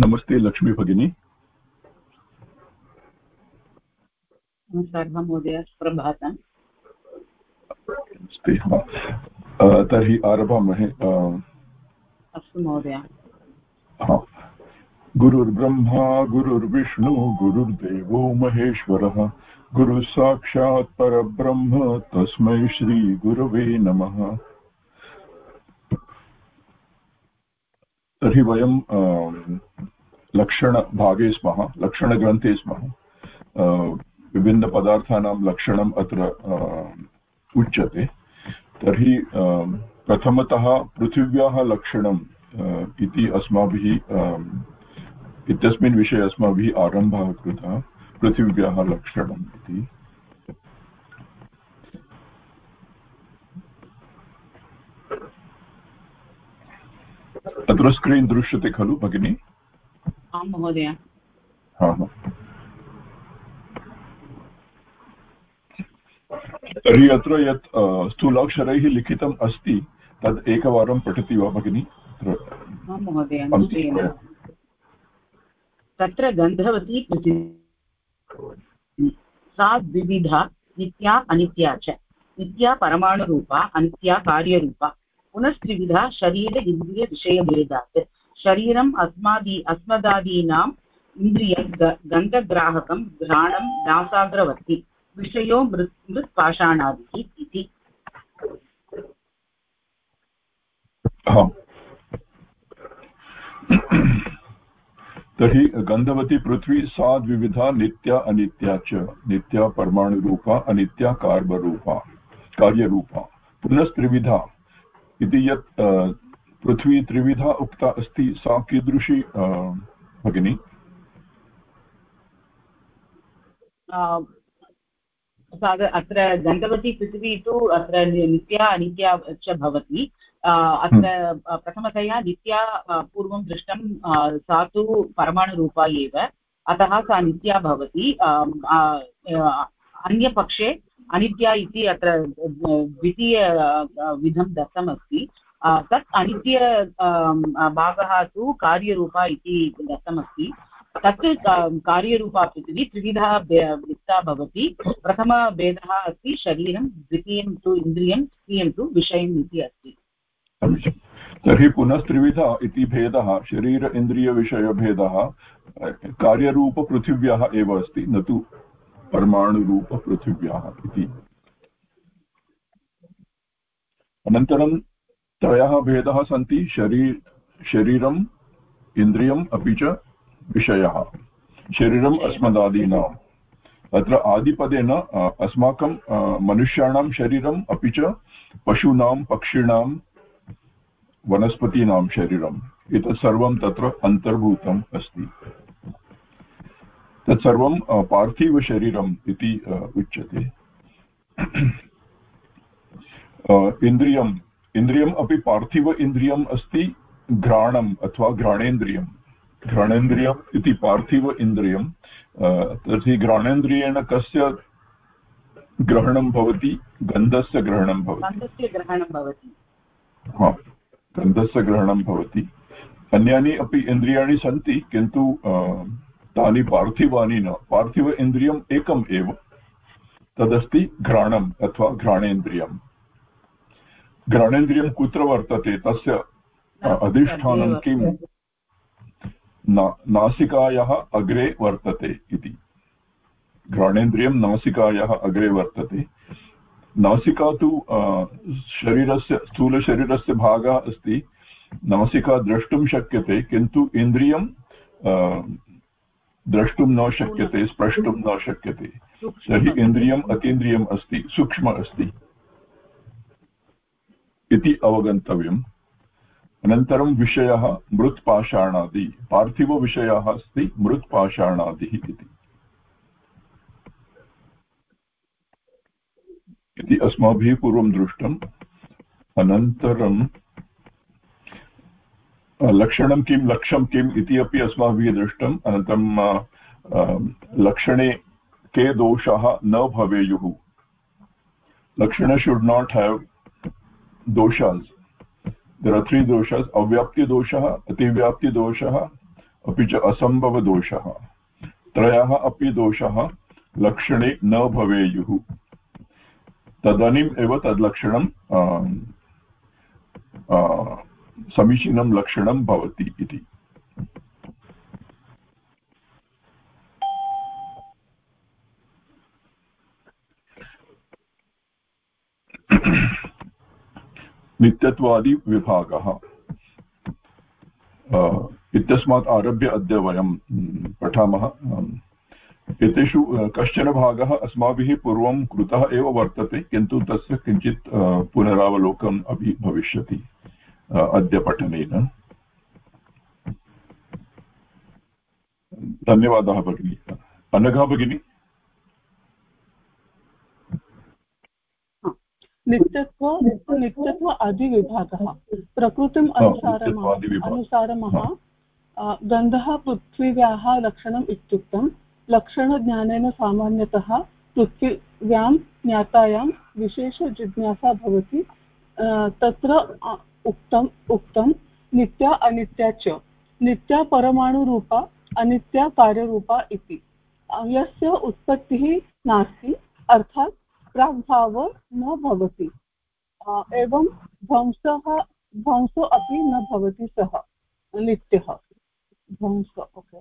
नमस्ते लक्ष्मी भगिनी। नमस्कारः महोदय सुप्रभातम् तर्हि आरभामहे अस्तु महोदय। गुरुर्ब्रह्मा गुरुर्विष्णु गुरुर्देवो महेश्वरः। गुरुः साक्षात् परब्रह्म तस्मै श्रीगुरवे नमः। तर्हि वयं लक्षणभागे स्मः, लक्षणग्रन्थे स्मः. विभिन्नपदार्थानां लक्षणम् अत्र उच्यते. तर्हि प्रथमतः पृथिव्याः लक्षणम् इति अस्माभिः इत्यस्मिन् विषये अस्माभिः आरम्भः कृतः, पृथिव्याः लक्षणम् इति. अत्र स्क्रीन् दृश्यते खलु भगिनि? आं महोदय। तर्हि अत्र यत् स्थूलाक्षरैः लिखितम् अस्ति तद् एकवारं पठति वा भगिनि? तत्र गन्धवती पृथिवी सा द्विविधा नित्या अनित्या च। नित्या परमाणुरूपा अनित्या कार्यरूपा। पुनस्त्रिविधा शरीर इन्द्रियविषयभेदात् शरीरम् अस्मादि अस्मदादीनाम् इन्द्रिय गन्धग्राहकं घ्राणं नासाग्रवर्ति विषयो मृत्, मृत्पाषाणादिः इति। तर्हि गन्धवती पृथ्वी सा द्विविधा नित्या अनित्या च। नित्या परमाणुरूपा, अनित्या कार्बरूपा, कार्यरूपा। पुनस्त्रिविधा। इति यत् पृथ्वी त्रिविधा उक्ता अस्ति सा कीदृशी भगिनी? अत्र गन्धवती पृथिवी तु अत्र नित्या अनित्या च भवति। अत्र प्रथमतया नित्या पूर्वं दृष्टं सा तु परमाणुरूपा एव। अतः सा नित्या भवति। अन्यपक्षे अनित्या इति अत्र द्वितीय विधं दत्तमस्ति। तत् अनित्य भागः तु कार्यरूपा इति दत्तमस्ति। तत् कार्यरूपा पृथिवी त्रिविधा वित्ता भवति। प्रथमभेदः अस्ति शरीरं, द्वितीयं तु इन्द्रियं, तृतीयं तु विषयम् इति अस्ति। तर्हि पुनः त्रिविधा इति भेदः, शरीर, इन्द्रियविषयभेदः कार्यरूपपृथिव्याः एव अस्ति, न तु परमाणुरूपपृथिव्याः इति। अनन्तरं त्रयः भेदाः सन्ति, शरी, शरीरम्, इन्द्रियम् अपि च विषयः। शरीरम् अस्मदादीनाम्। अत्र आदिपदेन अस्माकं मनुष्याणां शरीरम् अपि च पशूनां, पक्षिणां, वनस्पतीनां शरीरम्। एतत् सर्वं तत्र अन्तर्भूतम् अस्ति। तत्सर्वं पार्थिवशरीरम् इति उच्यते। इन्द्रियम्। इन्द्रियम् अपि पार्थिव इन्द्रियम् अस्ति घ्राणम् अथवा घ्राणेन्द्रियं घ्राणेन्द्रियम् इति पार्थिव इन्द्रियं तर्हि घ्राणेन्द्रियेण कस्य ग्रहणं भवति? गन्धस्य ग्रहणं भवति। हा गन्धस्य ग्रहणं भवति। अन्यानि अपि इन्द्रियाणि सन्ति किन्तु तानि पार्थिवानि न। पार्थिव इन्द्रियम् एकम् एव। तदस्ति घ्राणम् अथवा घ्राणेन्द्रियम्। घ्राणेन्द्रियं कुत्र वर्तते? तस्य अधिष्ठानं किं नासिकायाः अग्रे वर्तते इति। घ्राणेन्द्रियं नासिकायाः अग्रे वर्तते। नासिका तु शरीरस्य स्थूलशरीरस्य भागः अस्ति। नासिका द्रष्टुं शक्यते किन्तु इन्द्रियं द्रष्टुं न शक्यते स्प्रष्टुं न शक्यते। तर्हि इन्द्रियम् अतीन्द्रियम् अस्ति सूक्ष्म अस्ति। इति अवगन्तव्यम्। अनन्तरं विषयः मृत्पाषाणादि। पार्थिवविषयः अस्ति मृत्पाषाणादिः इति। इति अस्माभिः पूर्वं दृष्टम्। अनन्तरं लक्षणं किं लक्ष्यं किम् इति अपि अस्माभिः दृष्टम्। लक्षणे के दोषाः न भवेयुः। लक्षण शुड् नाट् हेव् दोषास्। देर् आर् त्री दोषास् अव्याप्तिदोषः अतिव्याप्तिदोषः अपि च असम्भवदोषः त्रयः अपि दोषाः, लक्षणे न भवेयुः। तदानीम् एव समीचीनं लक्षणं भवति इति। नित्यत्वादिविभागः। इत्यस्मात् आरभ्य अद्य वयं पठामः। एतेषु कश्चन भागः अस्माभिः पूर्वं कृतः एव वर्तते, किन्तु तस्य किञ्चित् पुनरावलोकनम् अपि भविष्यति। अद्य पठनेन धन्यवादः भगिनी। अनघा भगिनी? नित्यत्व नित्यत्व अधिविभागः प्रकृतिम् अनुसारमः अनुसारमः गन्धः पृथ्वीव्याः लक्षणम् इत्युक्तं लक्षणज्ञानेन सामान्यतः पृथिव्यां ज्ञातायां विशेषजिज्ञासा भवति। तत्र उक्तम् उक्तं नित्या अनित्या च नित्या परमाणुरूपा अनित्या कार्यरूपा इति. यस्य उत्पत्तिः नास्ति, अर्थात् प्राग्भाव न भवति. एवं ध्वंसः, ध्वंसो अपि न भवति सः, नित्यः. ध्वंस, ओके.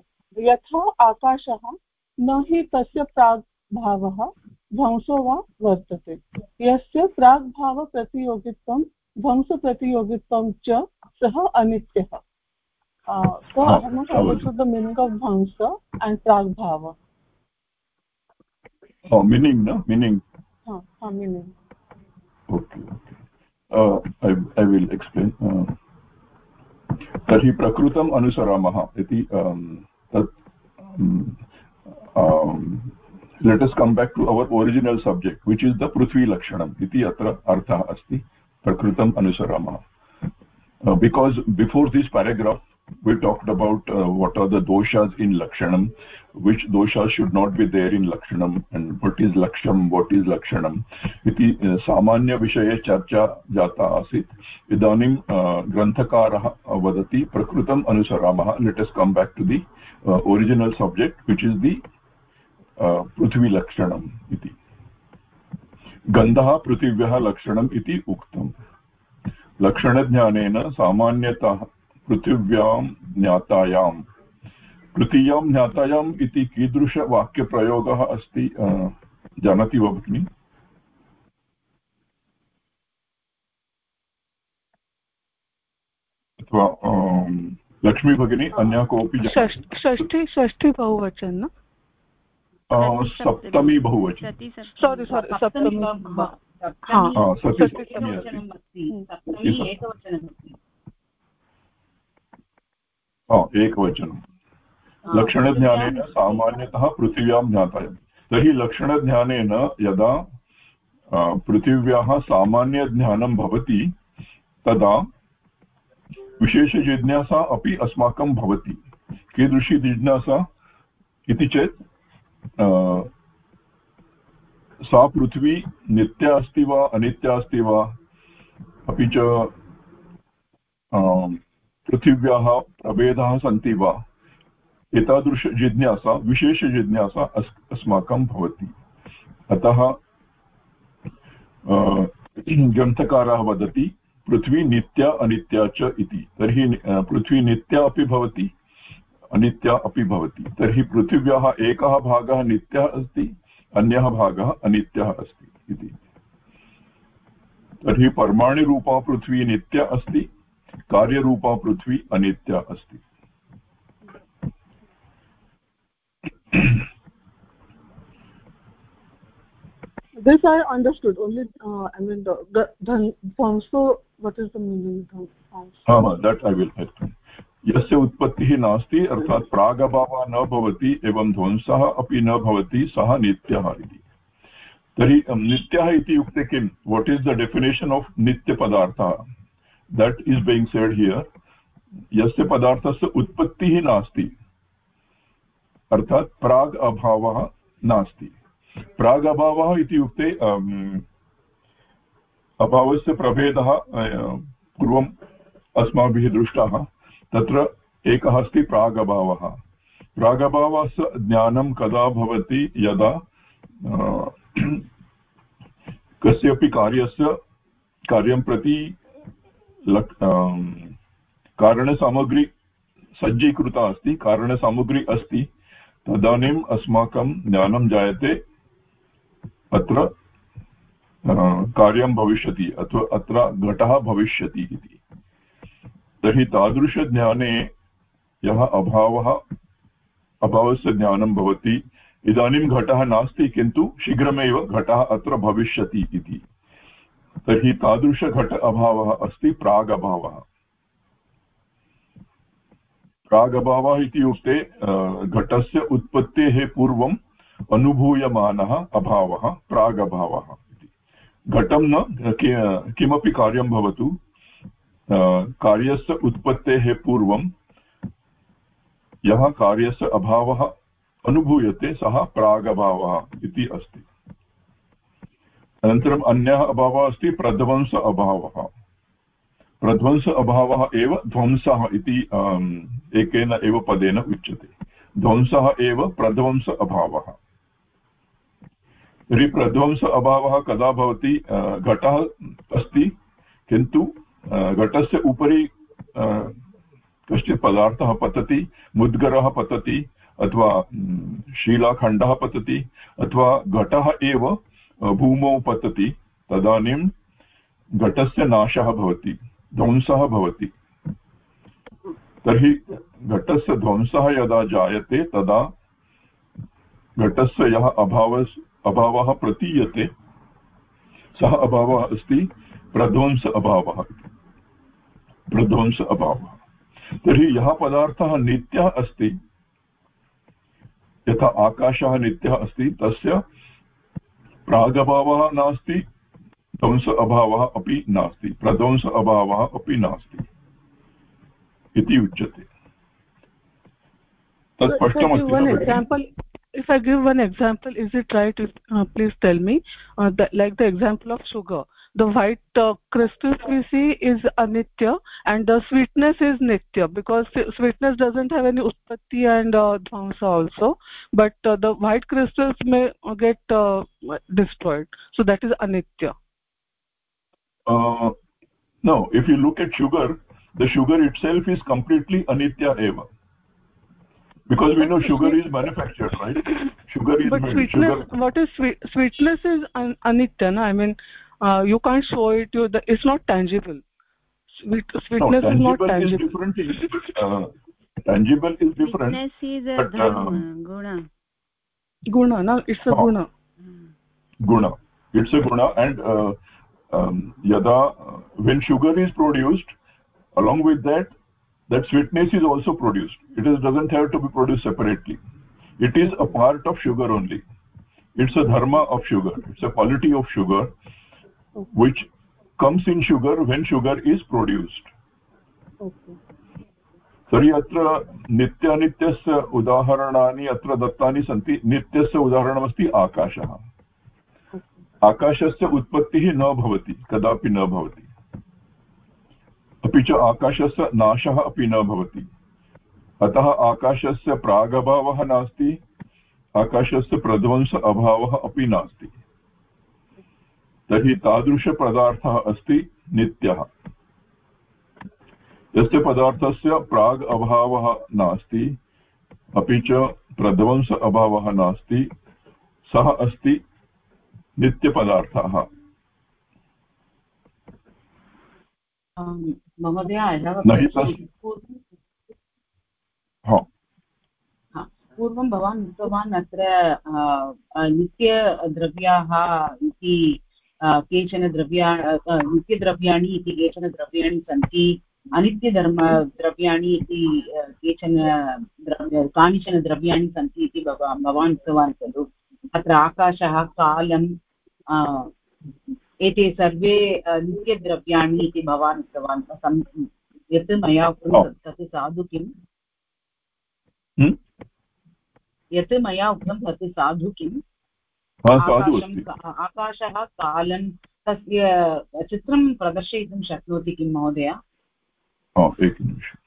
यथा आकाशः, न हि तस्य प्राग्भावः ध्वंसो वा वर्तते. यस्य प्राग्भावप्रतियोगित्वं ध्वंसप्रतियोगित्वं च सः अनित्यः। सो द मीनिङ्ग् आफ् ध्वंस एण्ड् प्राग्भाव। मीनिङ्ग् न मीनिङ्ग् मीनिङ्ग् एक्स्प्लेन् तर्हि प्रकृतम् अनुसरामः इति um, तत् let's come back to the पृथ्वी लक्षणम् इति अत्र अर्थः अस्ति। Prakrutam anusarama uh, because before this paragraph we talked about uh, what are the doshas in lakshanam which doshas should not be there in lakshanam and what is laksham what is lakshanam iti uh, samanya vishaye charcha jata asit idanim uh, granthakara vadati prakrutam anusaramah let us come back to the uh, original subject which is the uh, पृथ्वीलक्षणम् इति गन्धः पृथिव्यः लक्षणम् इति उक्तम्। लक्षणज्ञानेन सामान्यतः पृथिव्यां ज्ञातायां तृतीयां ज्ञातायाम् इति कीदृशवाक्यप्रयोगः अस्ति जानाति वा भगिनि? अथवा लक्ष्मी भगिनी अन्या कोऽपि षष्ठी षष्ठी बहुवचन। सप्तमी बहुवचन। सोरि सोरि सप्तमी एकवचनं लक्षणज्ञानेन सामान्यतः पृथिव्यां ज्ञातायं तर्हि लक्षणज्ञानेन यदा पृथिव्याः सामान्यज्ञानं भवति तदा विशेषजिज्ञासा अपि अस्माकं भवति। कीदृशी जिज्ञासा इति चेत् सा पृथ्वी नित्या अस्ति वा अनित्या अस्ति वा? अपि च पृथिव्याः प्रभेदाः सन्ति वा? एतादृशजिज्ञासा विशेषजिज्ञासा अस्, अस्माकं भवति। अतः ग्रन्थकारः वदति, पृथ्वी नित्या अनित्या च इति। तर्हि पृथ्वी नित्या अपि भवति। अनित्या अपि भवति। तर्हि पृथिव्याः एकः भागः नित्यः अस्ति अन्यः भागः अनित्यः अस्ति इति। तर्हि परमाणुरूपा पृथ्वी नित्या अस्ति कार्यरूपा पृथ्वी अनित्या अस्ति। This i understood. Only uh, i mean the, the, the also what is the meaning of uh, that i will help यस्य उत्पत्तिः नास्ति, अर्थात् प्रागभावः न भवति, एवं ध्वंसः अपि न भवति, सः नित्यः इति। तर्हि नित्यः इति युक्ते किं? What is the definition of नित्यपदार्थः? That is being said here यस्य पदार्थस्य उत्पत्तिः नास्ति, अर्थात् प्राग् अभावः नास्ति प्राग् अभावः इत्युक्ते अभावस्य प्रभेदः पूर्वम् अस्माभिः दृष्टः। तत्र एकः अस्ति प्रागभावः। प्रागभावस्य ज्ञानं कदा भवति? यदा कस्यापि कार्यस्य, कार्यं प्रति कारणसामग्री सज्जीकृता अस्ति, कारणसामग्री अस्ति, तदानीम् अस्माकं ज्ञानं जायते, अत्र कार्यं भविष्यति, अथवा अत्र घटः भविष्यति इति। तर्हि तादृशज्ञाने यः अभावः, अभावस्य ज्ञानं भवति। इदानीं घटः नास्ति, किन्तु शीघ्रमेव घटः अत्र भविष्यति इति। तर्हि तादृशघट अभावः अस्ति, प्रागभावः। प्रागभावः इत्युक्ते घटस्य उत्पत्तेः पूर्वम् अनुभूयमानः अभावः, प्रागभावः घटं न किमपि कार्यं भवतु। कार्यस्य उत्पत्तेः पूर्वं यः कार्यस्य अभावः अनुभूयते, सः प्रागभावः इति अस्ति। अनन्तरम् अन्यः अभावः अस्ति, प्रध्वंस अभावः। प्रध्वंस अभावः एव ध्वंसः इति एकेन एव पदेन उच्यते। ध्वंसः एव प्रध्वंस अभावः। तर्हि प्रध्वंस अभावः कदा भवति? घटः अस्ति, किन्तु घटस्य उपरि कश्चित् पदार्थः पतति, मुद्गरः पतति, अथवा शीलाखण्डः पतति, अथवा घटः एव भूमौ पतति, तदानीं घटस्य नाशः भवति, ध्वंसः भवति। तर्हि घटस्य ध्वंसः यदा जायते, तदा घटस्य यः अभावस् अभावः प्रतीयते, सः अभावः अस्ति, प्रध्वंस अभावः। प्रध्वंस अभावः। तर्हि यः पदार्थः नित्यः अस्ति यथा आकाशः नित्यः अस्ति तस्य प्रागभावः नास्ति ध्वंस अभावः अपि नास्ति प्रध्वंस अभावः अपि नास्ति इति उच्यते। तत् स्पष्टमस्ति if i give one example is it right if, uh, please tell me uh, the, like the example of sugar. The white uh, crystals we see is anitya and the sweetness is nitya because sweetness doesn't have any utpatti and uh, dhamsa also but uh, the white crystals may get uh, destroyed so that is anitya uh, no if you look at sugar the sugar itself is completely anitya eva because we know sugar is manufactured right sugar is but sweetness sugar. what is sweet sweetness is un anitya no? i mean uh, you can't show it you the, it's not tangible. Sweet, sweetness no, is not tangible is different uh, tangible is different sweetness is a but, dharma, uh, guna. Guna no it's a guna. Guna. It's a guna and uh, um, yada uh, when sugar is produced along with that that sweetness is also produced. It is, doesn't have to be produced separately. It is a part of sugar only. It's a dharma of sugar. It's a quality of sugar which comes in sugar when sugar is produced. तर्हि अत्र नित्यानित्यस्य उदाहरणानि अत्र दत्तानि सन्ति। नित्यस्य उदाहरणमस्ति आकाशः। आकाशस्य उत्पत्तिः न भवति कदापि न भवति। अपि च आकाशस्य नाशः अपि न भवति। अतः आकाशस्य प्रागभावः नास्ति आकाशस्य प्रध्वंस अभावः अपि नास्ति। तर्हि तादृशपदार्थः अस्ति नित्यः। यस्य पदार्थस्य प्राग् अभावः नास्ति अपि च प्रध्वंस अभावः नास्ति सः अस्ति नित्यपदार्थः। पूर्वं भवान् उक्तवान् अत्र नित्यद्रव्याः इति केचन द्रव्या नित्यद्रव्याणि इति केचन द्रव्याणि सन्ति अनित्यधर्म द्रव्याणि इति केचन द्रव्य कानिचन द्रव्याणि सन्ति इति भवान् उक्तवान् खलु। अत्र आकाशः कालं एते सर्वे नित्यद्रव्याणि इति भवान् उक्तवान्। यत् मया उक्तं तत् साधु किम्? यत् मया उक्तं तत् साधु किम्? आकाशः कालन् तस्य चित्रं प्रदर्शयितुं शक्नोति किं महोदय? एकनिमिषम्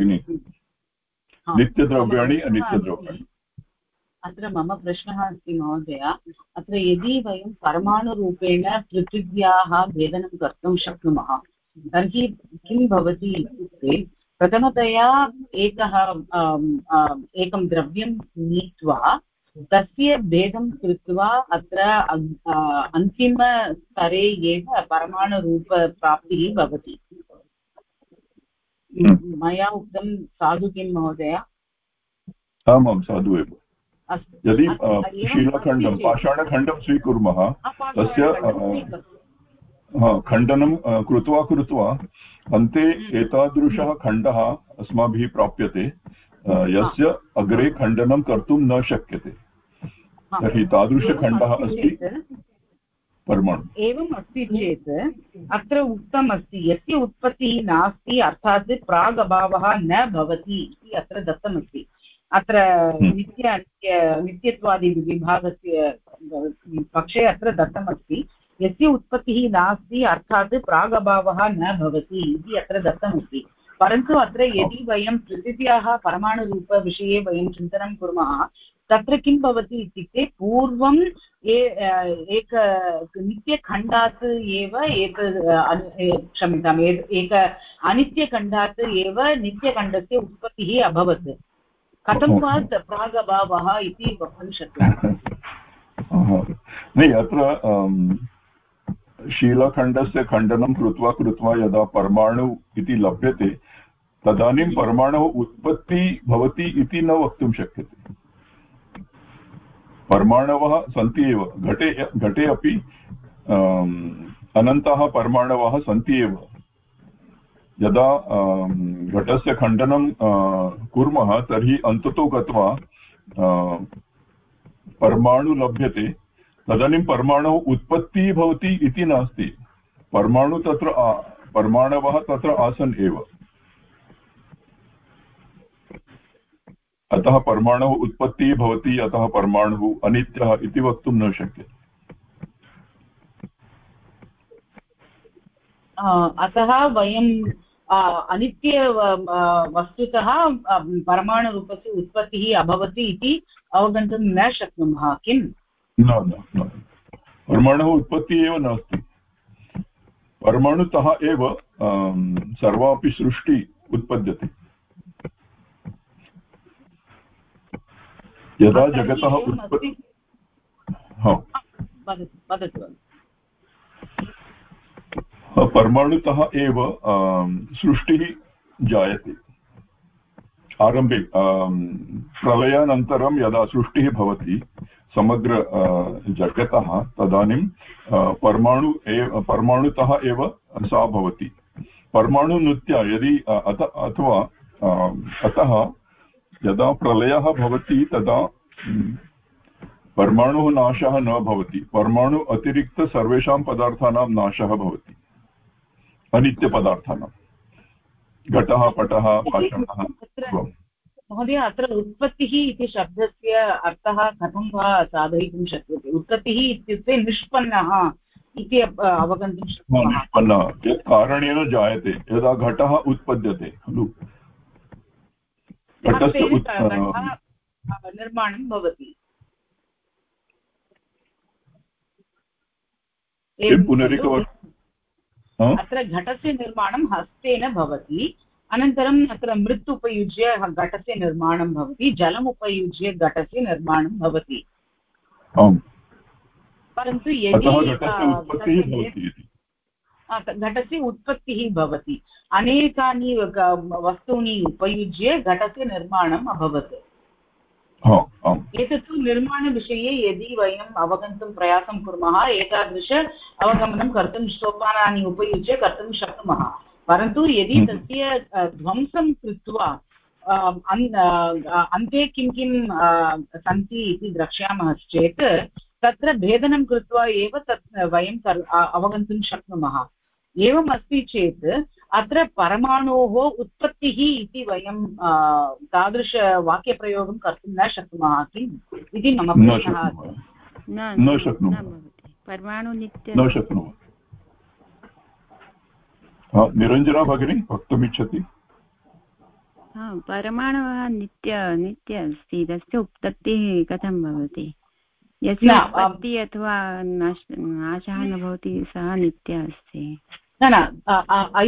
भगिनि नित्यद्रव्याणि अनित्यद्रव्याणि अत्र मम प्रश्नः अस्ति। महोदय। अत्र यदि वयं परमाणुरूपेण पृथिव्याः भेदनं कर्तुं शक्नुमः तर्हि किं भवति इत्युक्ते प्रथमतया एकः एकं द्रव्यं नीत्वा तस्य भेदं कृत्वा अत्र अन्तिमस्तरे एव परमाणुरूपप्राप्तिः भवति। मया उक्तं साधु किं महोदय? आमां साधु एव। यदि शिलाखण्डं पाषाणखण्डं स्वीकुर्मः तस्य खण्डनं कृत्वा कृत्वा अन्ते हम्म। एतादृशः खण्डः अस्माभिः प्राप्यते। यस्य अग्रे खण्डनं कर्तुं न शक्यते। तर्हि तादृशखण्डः अस्ति। परमाणु। एवम् अस्ति चेत् अत्र उक्तम् अस्ति यस्य उत्पत्तिः नास्ति अर्थात् प्रागभावः न भवति इति अत्र दत्तमस्ति। अत्र हम्म। नित्य नित्य नित्यत्वादिविभागस्य पक्षे अत्र दत्तमस्ति। यस्य उत्पत्तिः नास्ति अर्थात् प्रागभावः न भवति इति अत्र दत्तमस्ति। परन्तु अत्र यदि वयं पृथिव्याः परमाणुरूपविषये वयं चिन्तनं कुर्मः तत्र किं भवति इत्युक्ते पूर्वं एक नित्यखण्डात् एव एतत् क्षम्यताम् एक अनित्यखण्डात् एव नित्यखण्डस्य उत्पत्तिः अभवत्। कथं वा प्रागभावः इति वक्तुं शक्यते? अत्र शीलखण्डस्य खण्डनं कृत्वा कृत्वा यदा परमाणु इति लभ्यते तदानीं परमाणुः उत्पत्ति भवति इति न वक्तुं शक्यते। परमाणवः सन्ति एव। घटे घटे अपि अनन्ताः परमाणवः सन्ति एव। यदा घटस्य खण्डनं कुर्मः, तर्हि अन्ततो गत्वा परमाणु लभ्यते। तदानीं परमाणुः उत्पत्तिः भवति इति नास्ति। परमाणु तत्र परमाणवः तत्र आसन् एव। अतः परमाणुः उत्पत्तिः भवति अतः परमाणुः अनित्यः इति वक्तुं न शक्यते। अतः वयं अनित्य वस्तुतः परमाणुरूपस्य उत्पत्तिः अभवत् इति अवगन्तुं न शक्नुमः किम्? न न परमाणुः उत्पत्तिः एव नास्ति। परमाणुतः एव सर्वापि सृष्टि उत्पद्यते। यदा जगतः उत्पत्ति परमाणुतः एव सृष्टिः जायते। आरम्भे प्रलयानन्तरं यदा सृष्टिः भवति समग्र जगतः तदानीं परमाणु एव परमाणुतः एव सा भवति। परमाणुनृत्य यदि अथवा अतः यदा प्रलयः भवति तदा परमाणुः नाशः न भवति। परमाणु अतिरिक्त सर्वेषां पदार्थानां नाशः भवति। अनित्यपदार्थानां। घटः पटः पाषाणः महोदय अत्र उत्पत्तिः इति शब्दस्य अर्थः कथं वा साधयितुं शक्यते? उत्पत्तिः इत्युक्ते निष्पन्नः इति अवगन्तुं शक्नुमः। निष्पन्नः। यत् कारणेन जायते यदा घटः उत्पद्यते खलु? निर्माणं भवति। अत्र घटस्य निर्माणं हस्तेन भवति अनन्तरम् अत्र मृत् उपयुज्य घटस्य निर्माणं भवति जलम् उपयुज्य घटस्य निर्माणं भवति। परन्तु यदि घटस्य उत्पत्तिः भवति। अनेकानि वस्तूनि उपयुज्य घटस्य निर्माणम् अभवत्. एतत्तु निर्माणविषये यदि वयम् अवगन्तुं प्रयासं कुर्मः एतादृश अवगमनं कर्तुं सोपानानि उपयुज्य कर्तुं शक्नुमः. परन्तु यदि हम्म। तस्य ध्वंसं कृत्वा अन्ते किं किं सन्ति इति द्रक्ष्यामश्चेत् तत्र भेदनं कृत्वा एव तत् वयं अवगन्तुं शक्नुमः। एवम् अस्ति चेत् अत्र परमाणोः उत्पत्तिः इति वयं तादृशवाक्यप्रयोगं कर्तुं न शक्नुमः किम्? इति मम प्रश्नः न शक्नुमः। परमाणु नित्य न शक्नुमः। निरञ्जना भगिनी वक्तुमिच्छति। परमाणवः नित्य नित्य अस्ति। तस्य उत्पत्तिः कथं भवति? यस्य उत्पत्तिः अथवा नाशः न भवति सः नित्य अस्ति। No no. Uh, uh, i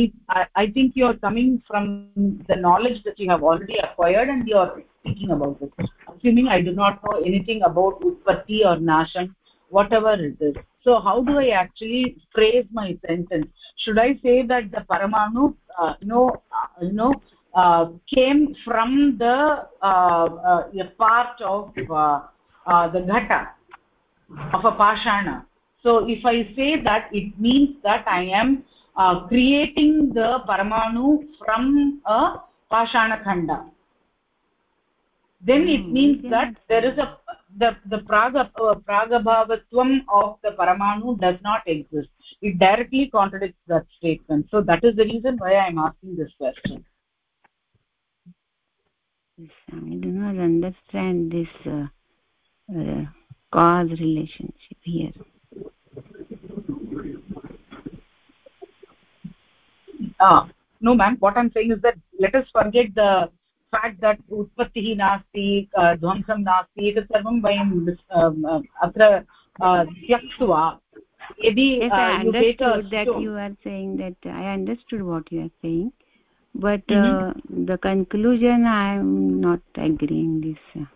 i think you are coming from the knowledge that you have already acquired and you are speaking about it. Assuming i do not know anything about utpatti or nasham whatever it is. So how do i actually phrase my sentence? Should i say that the paramanu uh, know uh, know uh, came from the uh, uh, a part of the ghata of a pashana? So if i say that it means that i am uh, creating the paramanu from a pashana khanda. Then it hmm, means that there is a the the praga uh, pragabhavatvam of the paramanu does not exist. It directly contradicts that statement. So that is the reason why i am asking this question. I do not understand this uh, uh, cause relationship here ah no ma'am what i'm saying is that let us forget the fact that उत्पत्तिः नास्ति ध्वंसं नास्ति एतत् सर्वं वयं अत्र त्यक्त्वा यदि that you are saying that i understood what you are saying but mm -hmm. uh, the conclusion i am not agreeing this uh,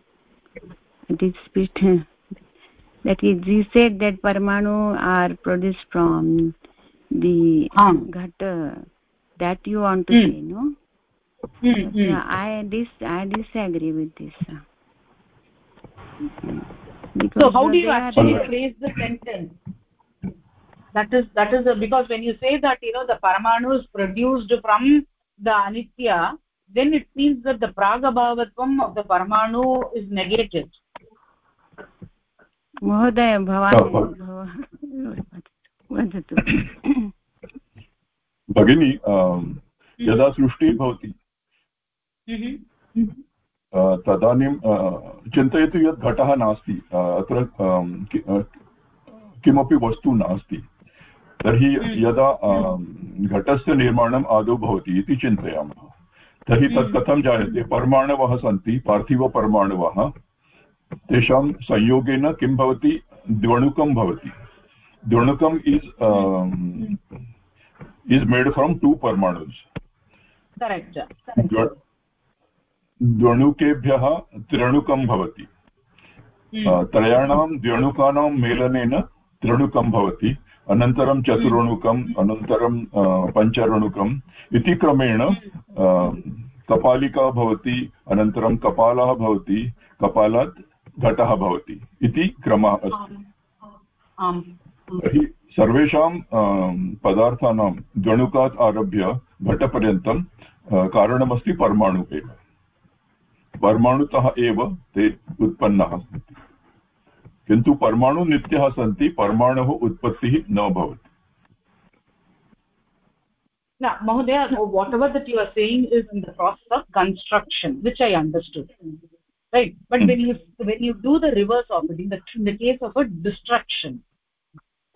this bit that is you said that parmanu are produced from the um. ghata that you want to mm. say no mm, mm. i this i disagree with this because so how do you actually phrase the sentence that is that is a, because when you say that you know the paramanu is produced from the anitya then it means that the pragabhavatvam of the paramanu is negated महोदय भवान् वदतु भगिनी यदा सृष्टिः भवति तदानीं चिन्तयतु यत् घटः नास्ति अत्र किमपि वस्तु नास्ति। तर्हि यदा घटस्य निर्माणम् आदौ भवति इति चिन्तयामः। तर्हि तत् कथं जायते? परमाणवः सन्ति पार्थिवपरमाणवः तेषां संयोगेन किं भवति? द्वणुकं भवति। द्वणुकम् is is made from two पर्माणुस् द्वणुकेभ्यः त्रणुकं भवति. त्रयाणां द्वणुकानां मेलनेन त्रणुकं भवति अनन्तरं चतुरणुकम् अनन्तरं पञ्चरणुकम् इति क्रमेण. कपालिका भवति अनन्तरं कपालः भवति कपालात् घटः भवति इति क्रमः अस्ति सर्वेषां पदार्थानां गणुकात् आरभ्य घटपर्यन्तं कारणमस्ति परमाणु एव परमाणुतः एव ते उत्पन्नाः सन्ति किन्तु परमाणु नित्यः सन्ति परमाणोः उत्पत्तिः न भवति Now, Mahodaya, whatever that you are saying is in the process of construction, which I understood. right but when you when you do the reverse of it in the, in the case of a destruction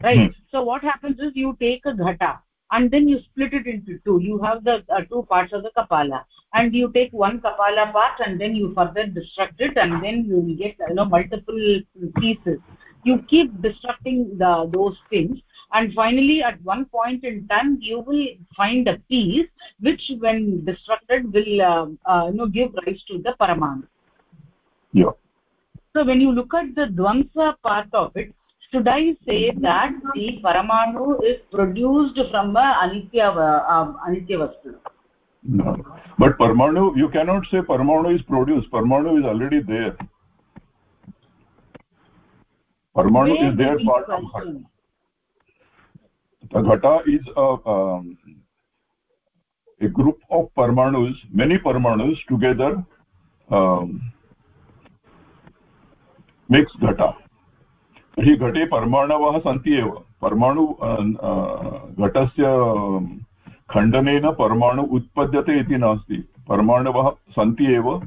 right. Hmm. so what happens is you take a ghata and then you split it into two. You have the uh, two parts of the kapala and you take one kapala part and then you further destruct it and then you will get you know multiple pieces. You keep destructing the those things and finally at one point in time you will find a piece which when destructed will uh, uh, you know give rise to the paramanu yeah. So when you look at the dvamsa part of it should i say that the paramanu is produced from a anitya uh, uh anitya vastu? No. But paramanu you cannot say paramanu is produced. Paramanu is already there. Paramanu is there part of ghata the ghata is a um, a group of paramanus many paramanus together um, makes ghata तर्हि घटे परमाणवः सन्ति एव। परमाणु घटस्य खण्डनेन परमाणु उत्पद्यते इति नास्ति। परमाणवः सन्ति एव,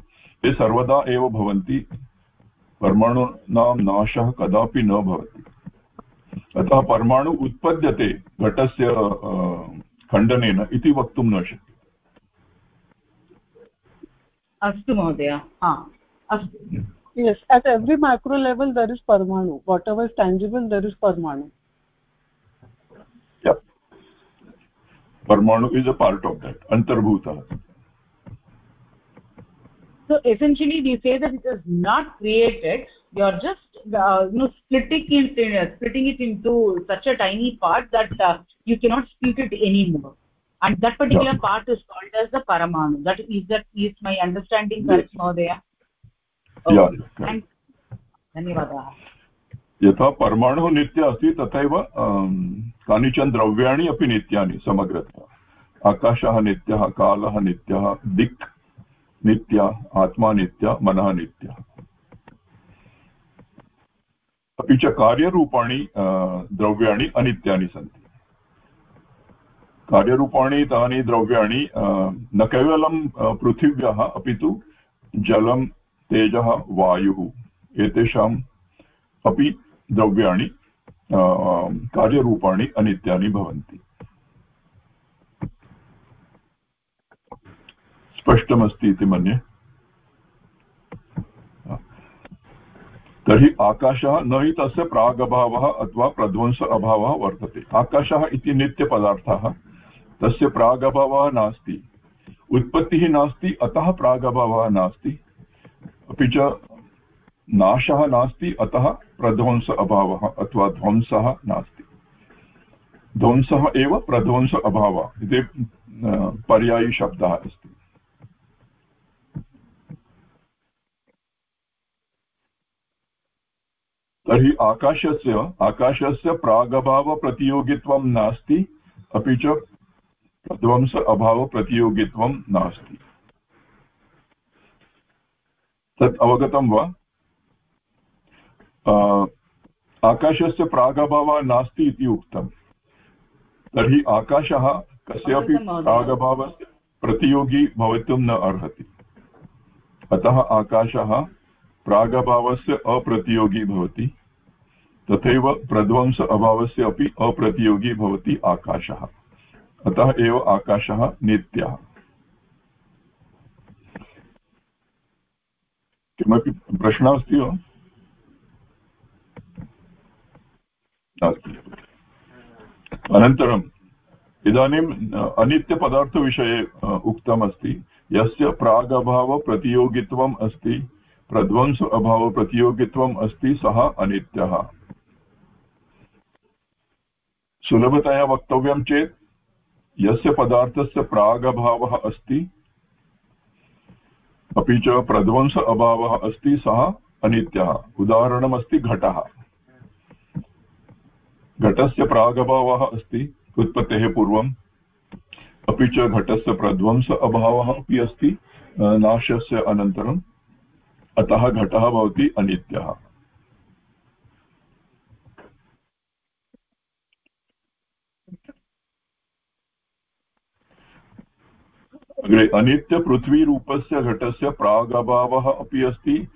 ते सर्वदा एव भवन्ति। परमाणूनां नाशः कदापि न भवति। अतः परमाणु उत्पद्यते घटस्य खण्डनेन इति वक्तुं न शक्यते। अस्तु महोदय अस्तु। Yes at every macro level there is parmanu. Whatever is tangible there is parmanu. Yeah parmanu is a part of that. Antarbhuta so essentially we say that it is not created. You are just uh, you know splitting it uh, splitting it into such a tiny part that uh, you cannot split it anymore. And that particular yeah. part is called as the paramanu. That is that is my understanding correct mahodaya धन्यवादाः। यथा परमाणुः नित्य अस्ति तथैव कानिचन द्रव्याणि अपि नित्यानि समग्रतया। आकाशः नित्यः कालः नित्यः दिक् नित्या आत्मा नित्या मनः नित्यः। अपि च कार्यरूपाणि द्रव्याणि अनित्यानि सन्ति। कार्यरूपाणि तानि द्रव्याणि न केवलं पृथिव्याः अपि तु जलं तेजः वायुः एतेषाम् अपि द्रव्याणि कार्यरूपाणि अनित्यानि भवन्ति। स्पष्टमस्ति इति मन्ये। तर्हि आकाशः न हि तस्य प्रागभावः अथवा प्रध्वंस अभावः वर्तते। आकाशः इति नित्यपदार्थः, तस्य प्रागभावः नास्ति। उत्पत्तिः नास्ति, अतः प्रागभावः नास्ति। अपि च नाशः नास्ति, अतः प्रध्वंस अभावः अथवा ध्वंसः नास्ति। ध्वंसः एव प्रध्वंस अभावः, इति पर्यायीशब्दः अस्ति। तर्हि आकाशस्य आकाशस्य प्रागभावप्रतियोगित्वं नास्ति, अपि च प्रध्वंस अभावप्रतियोगित्वं नास्ति। तत् अवगतं वा? आकाशस्य प्रागभावः नास्ति इति उक्तम् तर्हि आकाशः कस्यापि प्रागभावस्य प्रतियोगी भवितुं न अर्हति। अतः आकाशः प्रागभावस्य अप्रतियोगी भवति। तथैव प्रध्वंस अभावस्य अपि अप्रतियोगी भवति आकाशः। अतः एव आकाशः नित्यः। किमपि प्रश्नः अस्ति वा अनन्तरम् इदानीम् अनित्यपदार्थविषये उक्तमस्ति यस्य प्रागभावप्रतियोगित्वम् अस्ति प्रध्वंस अभावप्रतियोगित्वम् अस्ति सः अनित्यः सुलभतया वक्तव्यं चेत् यस्य पदार्थस्य प्रागभावः अस्ति अपि च प्रध्वंस अभावः अस्ति सः अनित्यः। उदाहरणमस्ति घटः। घटस्य प्रागभावः अस्ति, उत्पत्तेः पूर्वम्। अपि च घटस्य प्रध्वंस अभावः अपि अस्ति नाशस्य अनन्तरम्। अतः घटः भवति अनित्यः। अग्रे, अनित्यपृथ्वीरूपस्य घटस्य प्रागभावः अपि अस्ति,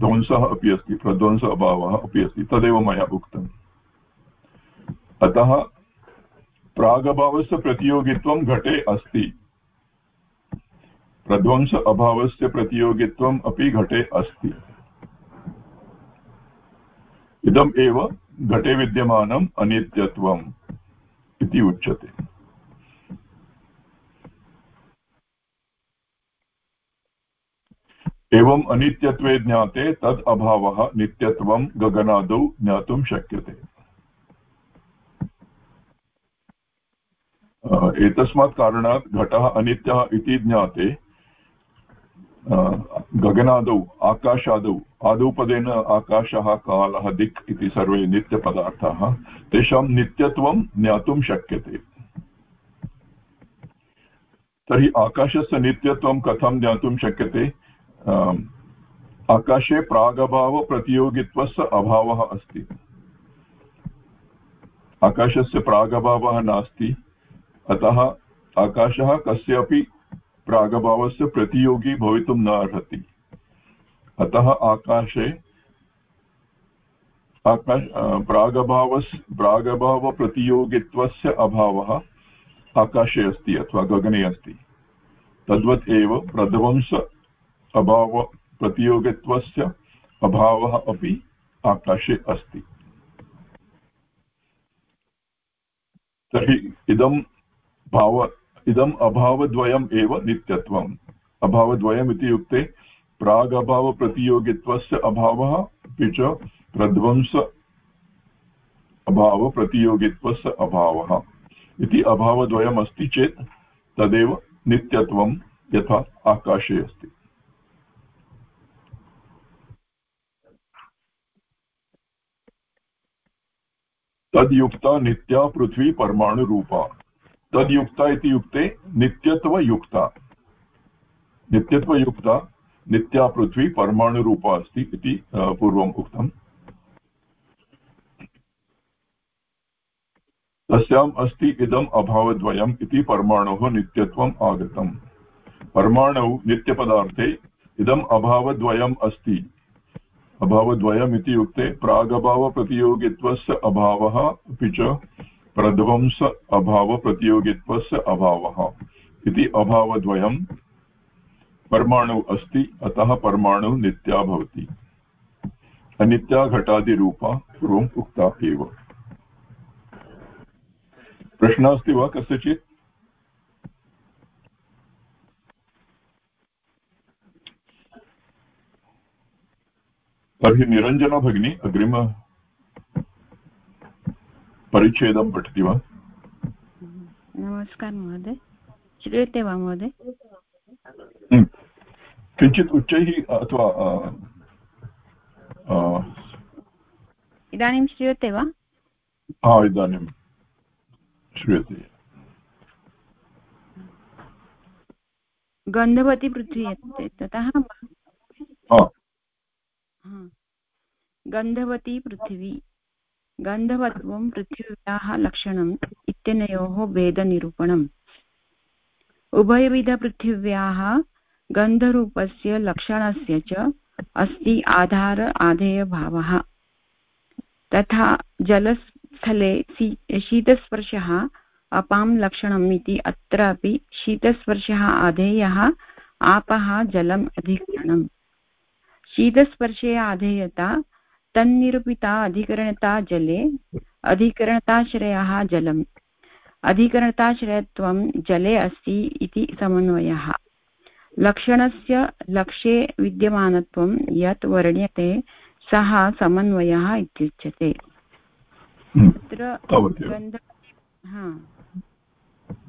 ध्वंसः अपि अस्ति, प्रध्वंस अभावः अपि अस्ति, तदेव मया उक्तम्। अतः प्रागभावस्य प्रतियोगित्वं घटे अस्ति। प्रध्वंस अभावस्य प्रतियोगित्वम् अपि घटे अस्ति। इदम् एव घटे विद्यमानम् अनित्यत्वम् इति उच्यते। एवम् अनित्यत्वे ज्ञाते तद् अभावः, नित्यत्वं गगनादौ ज्ञातुं शक्यते। एतस्मात् कारणात् घटः अनित्यः इति ज्ञाते। गगनादौ, आकाशादौ आदौ पदेन आकाशः, कालः, दिक् इति सर्वे नित्यपदार्थाः, तेषां नित्यत्वं ज्ञातुं शक्यते। तर्हि आकाशस्य नित्यत्वं कथं ज्ञातुं शक्यते? आकाशे प्रागभावप्रतियोगित्वस्य अभावः अस्ति। आकाशस्य प्रागभावः नास्ति, अतः आकाशः कस्यापि प्रागभावस्य प्रतियोगी भवितुं न अर्हति। अतः आकाशे आकाश प्रागभावस् प्रागभावप्रतियोगित्वस्य अभावः आकाशे अस्ति अथवा गगने अस्ति। तद्वत् एव प्रध्वंस अभावप्रतियोगित्वस्य अभावः अपि आकाशे अस्ति। तर्हि इदं भाव, इदम् अभावद्वयम् एव नित्यत्वम्। अभावद्वयम् इत्युक्ते प्रागभावप्रतियोगित्वस्य अभावः अपि च प्रध्वंस अभावप्रतियोगित्वस्य अभावः इति अभावद्वयम् अस्ति चेत् तदेव नित्यत्वं यथा आकाशे अस्ति। तद्युक्ता नित्या पृथ्वी परमाणुरूपा तद्युक्ता इति युक्ते नित्यत्वयुक्ता नित्यत्वयुक्ता नित्या पृथ्वी परमाणुरूपा अस्ति इति पूर्वम् उक्तम्। तस्याम् अस्ति इदम् अभावद्वयम् इति परमाणोः नित्यत्वम् आगतम्। परमाणौ नित्यपदार्थे इदम् अभावद्वयम् अस्ति। अभावद्वयम् इति युक्ते प्रागभावप्रतियोगित्वस्य अभावः अपि च प्रध्वंस अभावप्रतियोगित्वस्य अभावः इति अभावद्वयम् परमाणु अस्ति, अतः परमाणु नित्या भवति। अनित्या घटादिरूपा पूर्वम् उक्ता एव। प्रश्नः अस्ति वा कस्यचित्? तर्हि निरञ्जना भगिनी अग्रिम परिच्छेदं पठति वा? नमस्कारः महोदय। श्रूयते वा महोदय। किञ्चित् उच्चैः अथवा इदानीं श्रूयते वा? हा इदानीं श्रूयते। गन्धवती पृथ्वी ततः गन्धवती पृथिवी। गन्धवत्वं पृथिव्याः लक्षणम् इत्यनयोः भेदनिरूपणम्। उभयविधपृथिव्याः गन्धरूपस्य लक्षणस्य च अस्ति आधार आधेयभावः। तथा जलस् स्थले शीतस्पर्शः अपां लक्षणम् इति अत्रापि शीतस्पर्शः आधेयः आपः जलम् अधिकरणम्। शीतस्पर्शे आधेयता तन्निरूपिता अधिकरणता जले अधिकरणताश्रयः जलम् अधिकरणताश्रयत्वं जले अस्ति इति समन्वयः। लक्षणस्य लक्ष्ये विद्यमानत्वं यत् वर्ण्यते सः समन्वयः इत्युच्यते। तत्र गन्धवती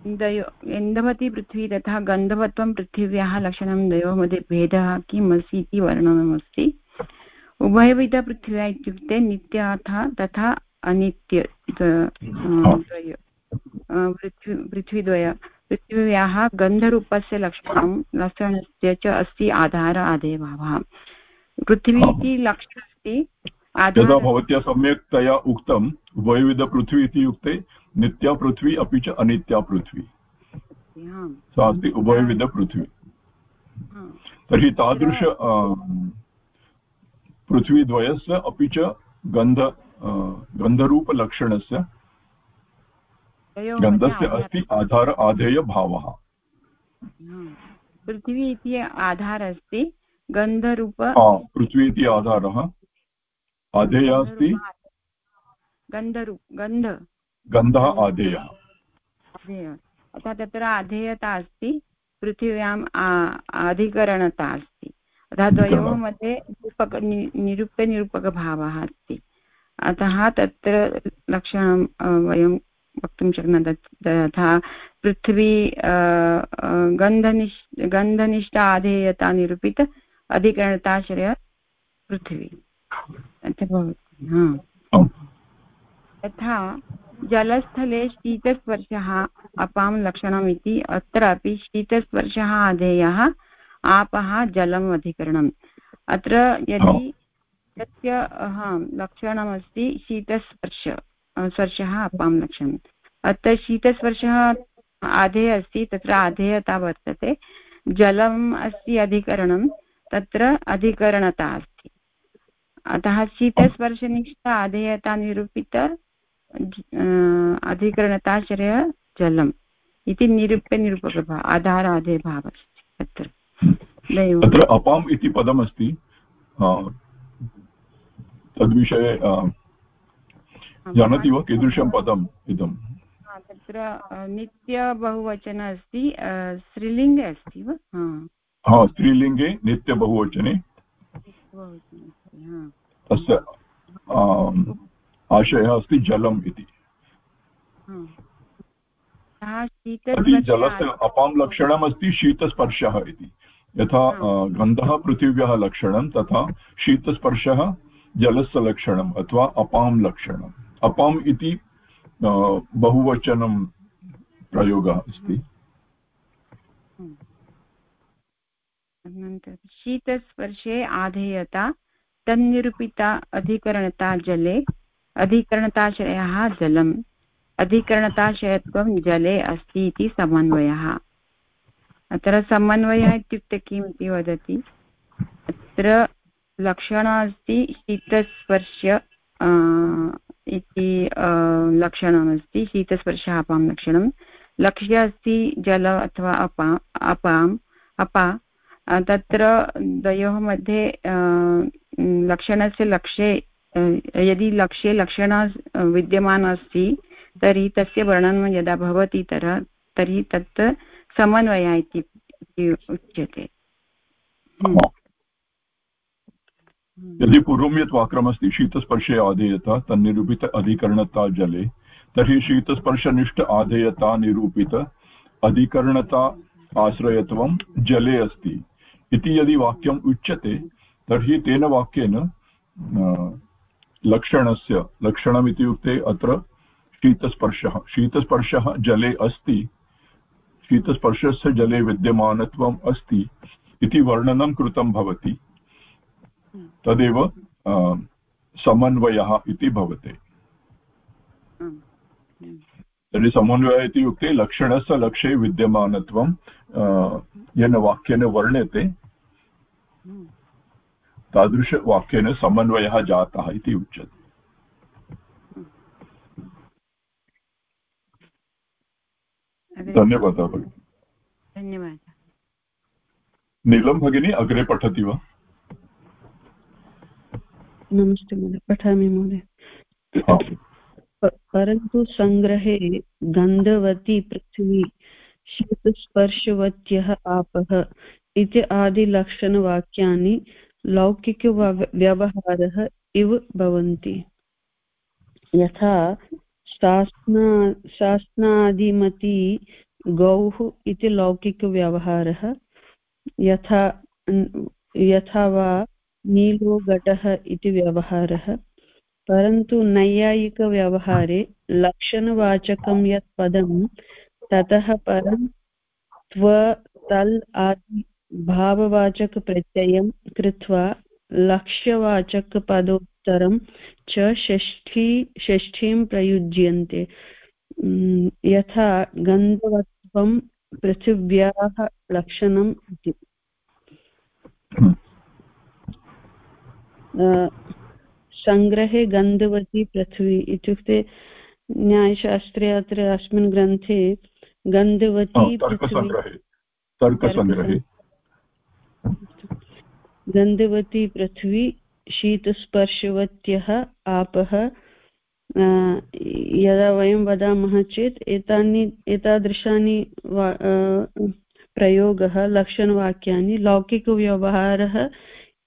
पृथ्वी तथा गन्धवत्वं पृथिव्याः लक्षणं द्वयोः मध्ये भेदः किम् अस्ति इति वर्णनमस्ति। उभयविधपृथिव्या इत्युक्ते नित्याथा तथा अनित्य पृथ्वी पृथ्वीद्वय। पृथिव्याः गन्धरूपस्य लक्षणं लक्षणस्य च अस्ति आधार आदेभावः पृथ्वी इति लक्षणमस्ति यदा भवत्या सम्यक्तया उक्तं वैविधपृथ्वी इति युक्ते नित्या पृथ्वी अपि च अनित्या पृथ्वी। सा अस्ति उभयविधपृथ्वी तर्हि तादृश पृथ्वीद्वयस्य अपि च गन्ध गन्धरूपलक्षणस्य गन्धस्य अस्ति आधार आधेयभावः। पृथ्वी इति आधारः अस्ति गन्धरूप पृथ्वी इति आधारः। आधेय अस्ति। गन्धरु गन्ध। गन्धः आधेयः अतः तत्र आधेयता अस्ति पृथिव्याम् अधिकरणता अस्ति। अतः द्वयोः मध्ये निरूपक निरूप्यनिरूपकभावः अस्ति। अतः तत्र लक्षणं वयं वक्तुं शक्नुमः। तथा पृथ्वी गन्धनिष् गन्धनिष्ठ आधेयता निरूपित अधिकरणताश्रय पृथ्वी। तथा जलस्थले शीतस्पर्शः अपां लक्षणम् इति अत्रापि शीतस्पर्शः आधेयः आपः जलम् अधिकरणम्। अत्र यदि तस्य लक्षणमस्ति शीतस्पर्श स्पर्शः अपां लक्षणम्। अत्र शीतस्पर्शः आधेय अस्ति तत्र आधेयता वर्तते। जलम् अस्ति अधिकरणं तत्र अधिकरणता अस्ति। अतः शीतस्पर्शनिष्ठ आधेयता निरूपित अधिकरणताश्रय जलम् इति निरूप्य निरूपकभाव आधाराधेभावः अत्र तत्र अपाम् इति पदमस्ति। तद्विषये जानाति वा कीदृशं पदम् इदम्? तत्र नित्यबहुवचन अस्ति स्त्रीलिङ्गे अस्ति वा? हा। स्त्रीलिङ्गे नित्यबहुवचने तस्य आशयः अस्ति जलम् इति। जलस्य अपां लक्षणम् अस्ति शीतस्पर्शः इति। यथा गन्धः पृथिव्यः लक्षणं तथा शीतस्पर्शः जलस्य लक्षणम् अथवा अपां लक्षणम्। अपाम् इति बहुवचनं प्रयोगः अस्ति। शीतस्पर्शे आधेयता तन्निरूपिता अधिकरणता जले अधिकरणताश्रयः जलम्। अधिकरणताश्रयत्वं जले अस्ति इति समन्वयः। अत्र समन्वयः इत्युक्ते किम् इति वदति? अत्र लक्षणम् अस्ति, शीतस्पर्श इति लक्षणमस्ति शीतस्पर्शः अपां लक्षणं लक्ष्य अस्ति जल अथवा अपा, अपाम्, अपा। तत्र द्वयोः मध्ये लक्षणस्य लक्ष्ये यदि लक्ष्ये लक्षण विद्यमान अस्ति तर्हि तस्य वर्णनं यदा भवति तर तर्हि तत् समन्वय इति उच्यते। यदि पूर्वं यत् वाक्यमस्ति शीतस्पर्शे आधेयता तन्निरूपित अधिकरणता जले तर्हि शीतस्पर्शनिष्ठ आधेयता निरूपित अधिकरणता आश्रयत्वं जले अस्ति। इति यदि वाक्यम् उच्यते तर्हि तेन वाक्येन लक्षणस्य लक्षणम् इत्युक्ते अत्र शीतस्पर्शः। शीतस्पर्शः जले अस्ति। शीतस्पर्शस्य जले विद्यमानत्वम् अस्ति इति वर्णनं कृतं भवति। तदेव समन्वयः इति भवति। तर्हि समन्वयः इत्युक्ते लक्षणस्य लक्ष्ये विद्यमानत्वं येन वाक्येन वर्ण्यते तादृशवाक्येन समन्वयः जातः इति उच्यते। धन्यवादः भगिनि। धन्यवादः। नीलं भगिनी अग्रे पठति वा? नमस्ते महोदय पठामि महोदय। परन्तु सङ्ग्रहे गन्धवती पृथ्वी शीतस्पर्शवत्यः आपः इति आदिलक्षणवाक्यानि लौकिकव्यवहारः इव भवन्ति। यथा शास्ना शास्नादिमती गौः इति लौकिकव्यवहारः, यथा यथा वा नीलो घटः इति व्यवहारः, परन्तु नैयायिकव्यवहारे लक्षणवाचकं यत् पदं, ततः परं त्व, तल् आदि भाववाचकप्रत्ययं कृत्वा लक्ष्यवाचकपदोत्तरं च षष्ठी षष्ठीं प्रयुज्यन्ते। यथा गन्धवत्वं पृथिव्याः लक्षणम् इति। सङ्ग्रहे गन्धवती पृथ्वी इत्युक्ते न्यायशास्त्रे अत्र अस्मिन् ग्रन्थे गन्धवती तर्कसङ्ग्रहे। गन्धवती पृथ्वी शीतस्पर्शवत्यः आपः यदा वयं वदामः चेत् एतानि, एतादृशानि प्रयोगः, लक्षणवाक्यानि, लौकिकव्यवहारः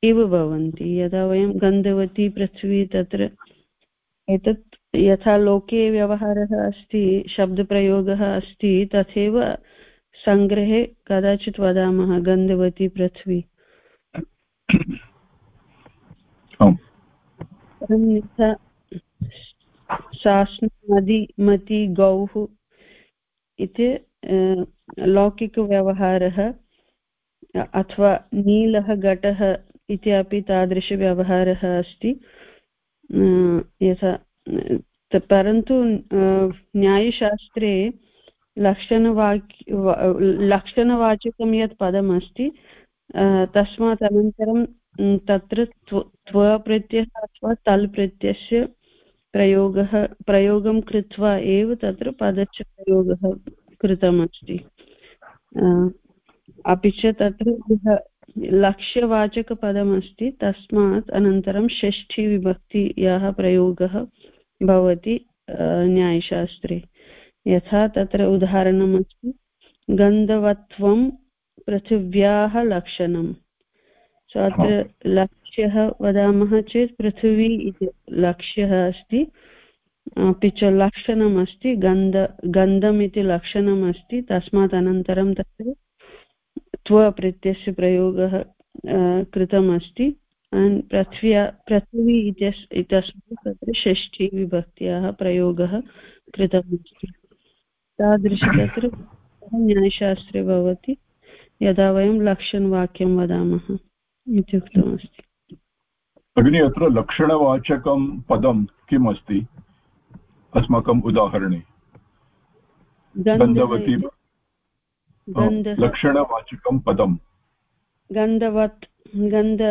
इव भवन्ति। यदा वयं गन्धवती पृथ्वी तत्र एतत् यथा लोके व्यवहारः अस्ति, शब्दप्रयोगः अस्ति, तथैव सङ्ग्रहे कदाचित् वदामः गन्धवती पृथ्वी। शास्नादिमति गौः इति लौकिकव्यवहारः अथवा नीलः घटः इत्यपि तादृशव्यवहारः अस्ति। यथा परन्तु न्यायशास्त्रे लक्षणवाक् लक्षणवाचकं यत् पदमस्ति तस्मात् अनन्तरं तत्र त्व प्रत्ययः अथवा तल् प्रत्ययस्य प्रयोगः, प्रयोगं कृत्वा एव तत्र पदस्य प्रयोगः कृतमस्ति। अपि च तत्र लक्ष्यवाचकपदमस्ति, तस्मात् अनन्तरं षष्ठीविभक्त्याः प्रयोगः भवति न्यायशास्त्रे। यथा तत्र उदाहरणमस्ति गन्धवत्वं पृथिव्याः लक्षणम्। सो अत्र लक्ष्यः वदामः चेत् पृथिवी इति लक्ष्यः अस्ति। अपि च लक्षणमस्ति गन्ध गन्धम् इति लक्षणम् अस्ति तस्मात् अनन्तरं तत्र त्वप्रत्ययस्य प्रयोगः कृतमस्ति। पृथ्व्या पृथिवी इत्यस्मात् तत्र षष्ठी विभक्त्याः प्रयोगः कृतमस्ति। तादृश तत्र न्यायशास्त्रे भवति। यदा वयं लक्षणवाक्यं वदामः इत्युक्तमस्ति। भगिनी अत्र लक्षणवाचकं पदं किम् अस्ति अस्माकम् उदाहरणे। गन्धवती लक्षणवाचकं पदं। गन्धवत् गन्ध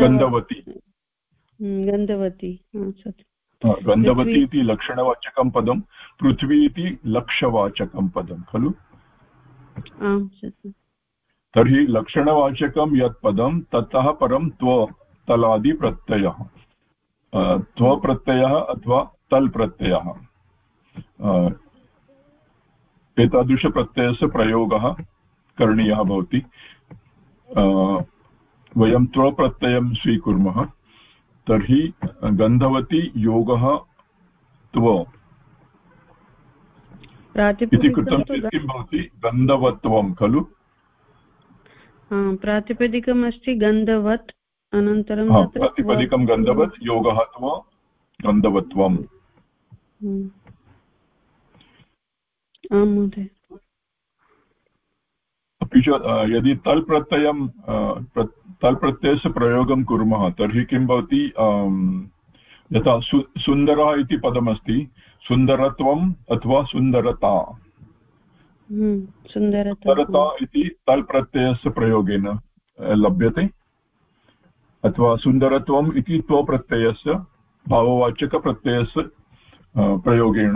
गन्धवती। गन्धवती। गन्धवती इति लक्षणवाचकं पदं पृथ्वी इति लक्षवाचकं पदं खलु? तर्हि लक्षणवाचकं यत् पदं ततः परं त्व तलादिप्रत्ययः। त्वप्रत्ययः अथवा तल् प्रत्ययः एतादृशप्रत्ययस्य प्रयोगः करणीयः भवति। वयं त्वप्रत्ययं स्वीकुर्मः। तर्हि गन्धवती योगः त्व। इति कृतं चेत् किं भवति? गन्धवत्वं खलु? प्रातिपदिकम् अस्ति गन्धवत् अनन्तरं प्रातिपदिकं गन्धवत् योगः त्व गन्धवत्वम्। हम्म। आं महोदय। यदि तल् प्रत्ययं तल् प्रत्ययस्य प्रयोगं कुर्मः तर्हि किं भवति यथा सु सुन्दरः इति पदमस्ति सुन्दरत्वम् अथवा सुन्दरता। हम्म, सुन्दरता इति तल् प्रत्ययस्य प्रयोगेन लभ्यते। अथवा सुन्दरत्वम् इति त्वप्रत्ययस्य भाववाचकप्रत्ययस्य प्रयोगेण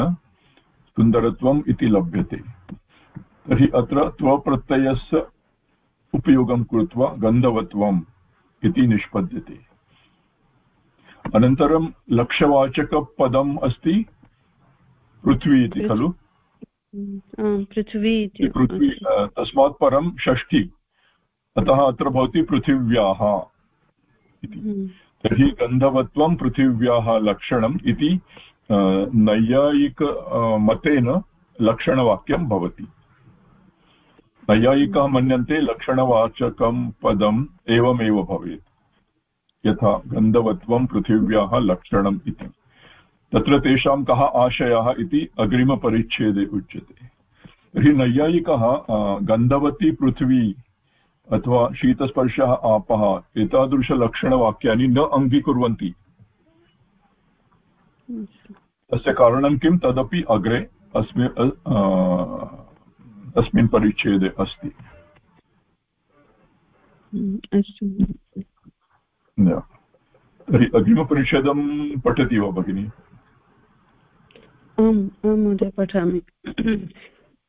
सुन्दरत्वम् इति लभ्यते। तर्हि अत्र त्वप्रत्ययस्य उपयोगं कृत्वा गन्धवत्वम् इति निष्पद्यते। अनन्तरं लक्ष्यवाचकपदम् अस्ति। पृथ्वी इति खलु? पृथ्वी पृथ्वी तस्मात् परं षष्ठी। अतः अत्र भवति पृथिव्याः इति। हम्म। तर्हि गन्धवत्वं पृथिव्याः लक्षणम् इति नैयायिक मतेन लक्षणवाक्यं भवति। नैयायिकाः मन्यन्ते लक्षणवाचकं पदम् एवमेव भवेत्। यथा गन्धवत्वं पृथिव्याः लक्षणम् इति। तत्र तेषां कः आशयः इति अग्रिमपरिच्छेदे उच्यते। तर्हि नैयायिकः गन्धवती पृथ्वी अथवा शीतस्पर्शः आपः एतादृशलक्षणवाक्यानि न अङ्गीकुर्वन्ति। तस्य कारणं किं? तदपि अग्रे अस्मिन् अस्मिन् परिच्छेदे अस्ति। तर्हि अग्रिमपरिच्छेदं पठति वा भगिनि? आम् आं महोदय पठामि।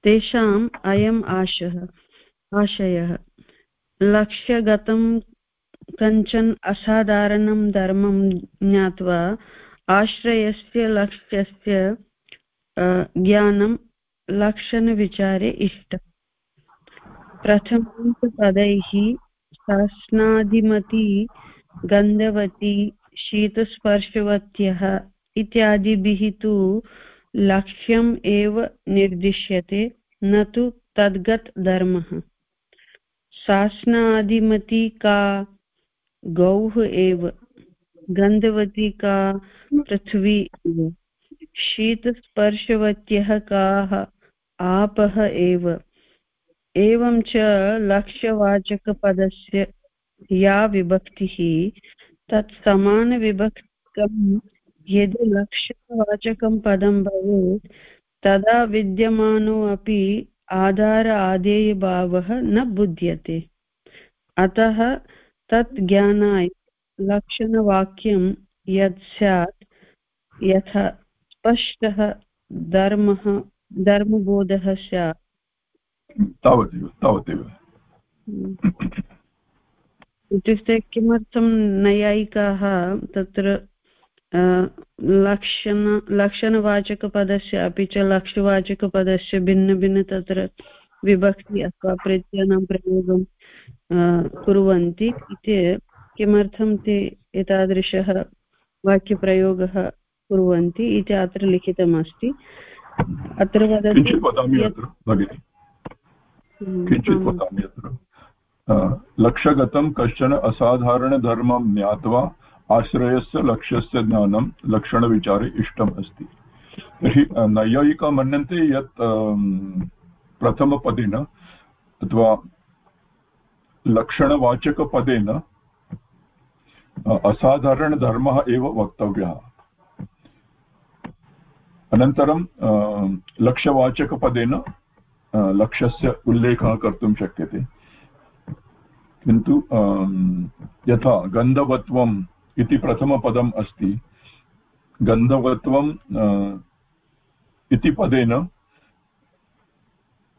तेषाम् अयम् आशः आशयः। लक्ष्यगतं कञ्चन असाधारणं धर्मं ज्ञात्वा आश्रयस्य लक्ष्यस्य ज्ञानं लक्षणविचारे इष्ट। प्रथमपदैः शासनादिमती गन्धवती, शीतस्पर्शवत्यः इत्यादिभिः तु लक्ष्यम् एव निर्दिश्यते, न तु तद्गत धर्मः। शासनादिमती का गौः एव, गन्धवती का पृथ्वी शीतस्पर्शवत्यः काः आपः एव। एवं च लक्ष्यवाचकपदस्य या विभक्तिः तत् समानविभक्तं यदि लक्षणवाचकं पदं भवेत्, तदा विद्यमानो अपि आधार आदेयभावः न बुध्यते। अतः तत् ज्ञानाय लक्षणवाक्यं यत् स्यात्, यथा स्पष्टः धर्मः धर्मबोधः स्यात् तावदेव तावदेव। इत्युक्ते किमर्थं नैयायिकाः तत्र लक्षण लक्षणवाचकपदस्य अपि च लक्ष्यवाचकपदस्य भिन्नभिन्न तत्र विभक्ति अथवा प्रत्ययानां प्रयोगं कुर्वन्ति इति किमर्थं ते एतादृशः वाक्यप्रयोगः कुर्वन्ति इति अत्र लिखितमस्ति। अत्र वदति किञ्चित् वदामि अत्र लक्ष्यगतं कश्चन असाधारणधर्मं ज्ञात्वा आश्रयस्य लक्ष्यस्य ज्ञानं लक्षणविचारे इष्टम् अस्ति तर्हि नैयायिका मन्यन्ते यत् प्रथमपदेन अथवा लक्षणवाचकपदेन असाधारणधर्मः एव वक्तव्यः। अनन्तरं लक्ष्यवाचकपदेन लक्ष्यस्य उल्लेखः कर्तुं शक्यते। किन्तु यथा गन्धवत्वं इति प्रथमपदम् अस्ति। गन्धवत्वम् इति पदेन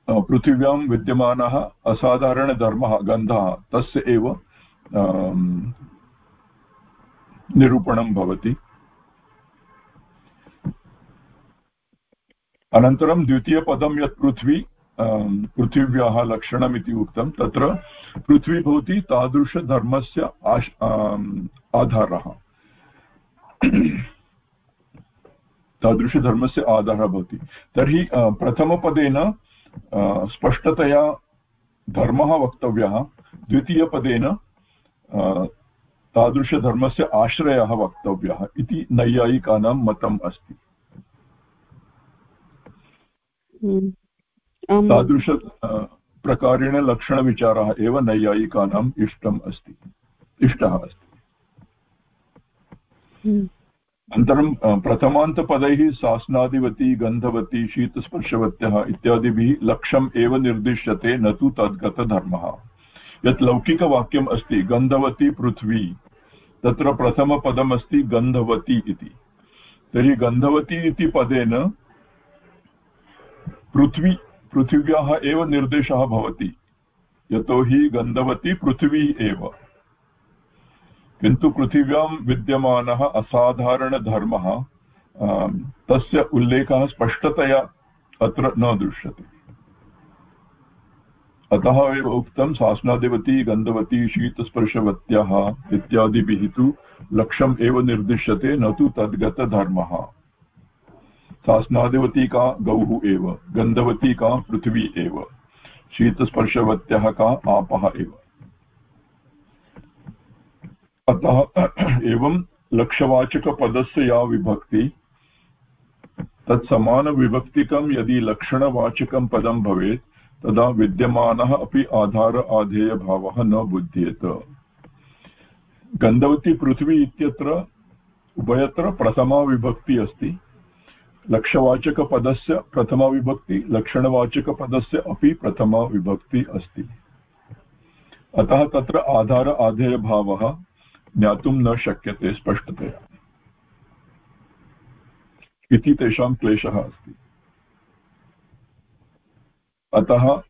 पृथिव्यां विद्यमानः असाधारणधर्मः, गन्धः, तस्य एव निरूपणं भवति। अनन्तरं द्वितीयपदं यत् पृथ्वी पृथिव्याः लक्षणमिति उक्तं, तत्र पृथ्वी भवति तादृशधर्मस्य आश् आधारः। तादृशधर्मस्य आधारः भवति। तर्हि प्रथमपदेन स्पष्टतया धर्मः वक्तव्यः। द्वितीयपदेन तादृशधर्मस्य आश्रयः वक्तव्यः इति नैयायिकानां मतम् अस्ति। तादृश प्रकारेण लक्षणविचारः एव नैयायिकानाम् इष्टम् अस्ति इष्टः अस्ति। हम्म। अनन्तरं प्रथमान्तपदैः सास्नादिवती गन्धवती शीतस्पर्शवत्यः इत्यादिभिः लक्ष्यम् एव निर्दिश्यते न तु तद्गतधर्मः। यत् लौकिकवाक्यम् अस्ति गन्धवती पृथ्वी तत्र प्रथमपदमस्ति गन्धवती इति। तर्हि गन्धवती इति पदेन पृथ्वी, पृथिव्याः एव निर्देशः भवति। यतोहि गन्धवती पृथिवी एव। किन्तु पृथिव्यां विद्यमानः असाधारणधर्मः तस्य उल्लेखः स्पष्टतया अत्र न दृश्यते। अतः एव उक्तं सास्नादिवती गन्धवती, शीतस्पर्शवत्याः इत्यादिभिः तु लक्ष्यम् एव निर्दिश्यते, न तु तद्गतधर्मः। सास्नादिवती का गौः एव, गन्धवती का पृथिवी एव, शीतस्पर्शवत्यः का आपः एव। अतः एवं लक्षवाचकपदस्य या विभक्ति, तत्समानविभक्तिकं यदि लक्षणवाचकं पदं भवेत्, तदा विद्यमानः अपि आधार आधेयभावः न बुध्येत। गन्धवती पृथ्वी इत्यत्र, उभयत्र प्रथमा विभक्ति अस्ति। लक्षवाचकपदस्य प्रथमाविभक्ति लक्षणवाचकपदस्य अपि प्रथमाविभक्ति अस्ति। अतः तत्र आधार आधेयभावः ज्ञातुं न शक्यते स्पष्टतया। इति तेषां क्लेशः अस्ति। अतः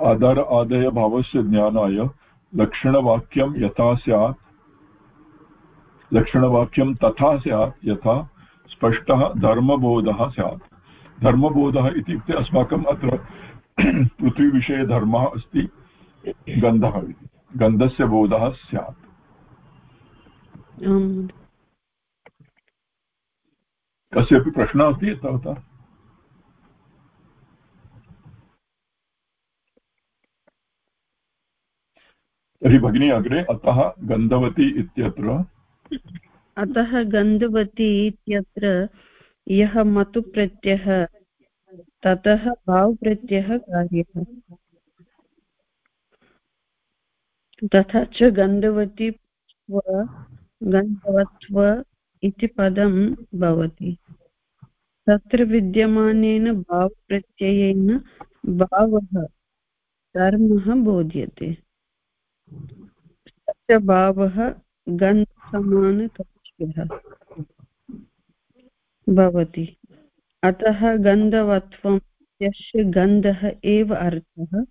आधार आधेयभावस्य ज्ञानाय लक्षणवाक्यं यथा स्यात्, लक्षणवाक्यं तथा स्यात् यथा स्पष्टः धर्मबोधः स्यात्। धर्मबोधः इत्युक्ते अस्माकम् अत्र पृथ्वीविषये धर्मः अस्ति गन्धः इति। गन्धस्य बोधः स्यात्। कस्यापि प्रश्नः अस्ति एतावता तर्हि भगिनी अग्रे अतः गन्धवती इत्यत्र अतः गन्धवती इत्यत्र यः मतुप्रत्ययः ततः भावप्रत्ययः कार्यः। तथा च गन्धवती गन्धवत्व इति पदं भवति। तत्र विद्यमानेन भावप्रत्ययेन भावः, धर्मः बोध्यते। स भावः गन्धसमानकविष्यः भवति। अतः गन्धवत्वं, यस्य गन्धः एव अर्थः,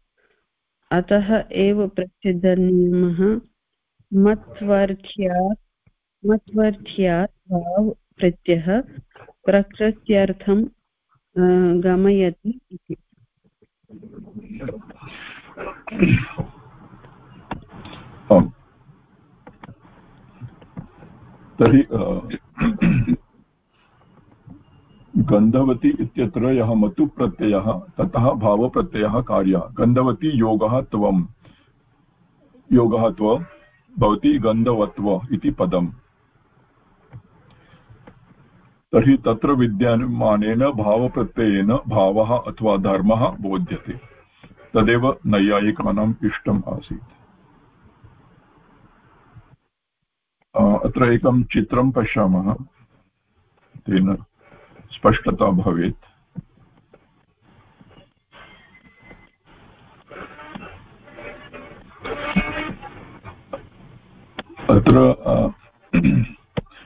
अतः एव प्रसिद्धनियमः मत्वर्थ्यात् मत्वर्थ्यात् भाव प्रत्ययः, प्रकृत्यर्थं गमयति इति। तर्हि गन्धवती इत्यत्र यः मतुप्रत्ययः ततः भावप्रत्ययः कार्यः। गन्धवती योगः त्वं। योगः त्व, भवति गन्धवत्व इति पदम्। तर्हि तत्र विद्यमानेन भावप्रत्ययेन भावः अथवा धर्मः बोध्यते। तदेव नैयायिकानाम् इष्टम् आसीत्। अत्र एकं चित्रं पश्यामः। तेन स्पष्टता भवेत्। अत्र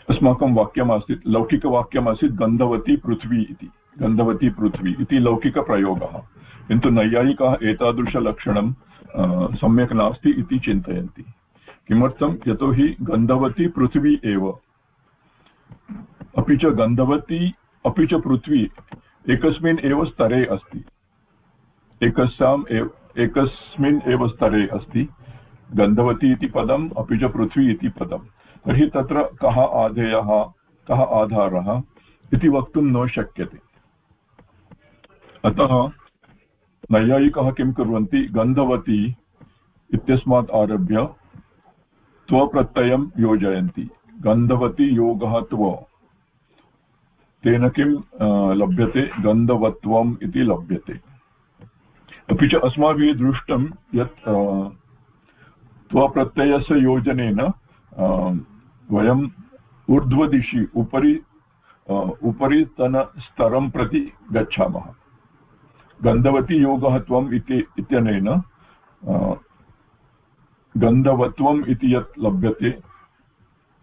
अस्माकं वाक्यमासीत्, लौकिकवाक्यमासीत् गन्धवती पृथ्वी इति। गन्धवती पृथ्वी इति लौकिकप्रयोगः। किन्तु नैयायिकाः एतादृशलक्षणं सम्यक् नास्ति इति चिन्तयन्ति। किमर्थं यतोहि गन्धवती पृथ्वी एव। अपि च गन्धवती, अपि च पृथ्वी एकस्मिन् एव स्तरे अस्ति। एकस्याम् एव, एकस्मिन् एव स्तरे अस्ति। गन्धवती इति पदम्, अपि च पृथ्वी इति पदम्। तर्हि तत्र कः आधेयः, कः आधारः इति वक्तुं न शक्यते। अतः नैयायिकः किं कुर्वन्ति, गन्धवती इत्यस्मात् आरभ्य त्वप्रत्ययं योजयन्ति। गन्धवती योगः त्व। तेन किं लभ्यते? गन्धवत्वम् इति लभ्यते। अपि च अस्माभिः दृष्टं यत् त्वप्रत्ययस्य योजनेन वयम् ऊर्ध्वदिशि उपरि उपरितनस्तरं प्रति गच्छामः। गन्धवती योगः त्वम् इति इत्यनेन गन्धवत्वम् इति यत् लभ्यते,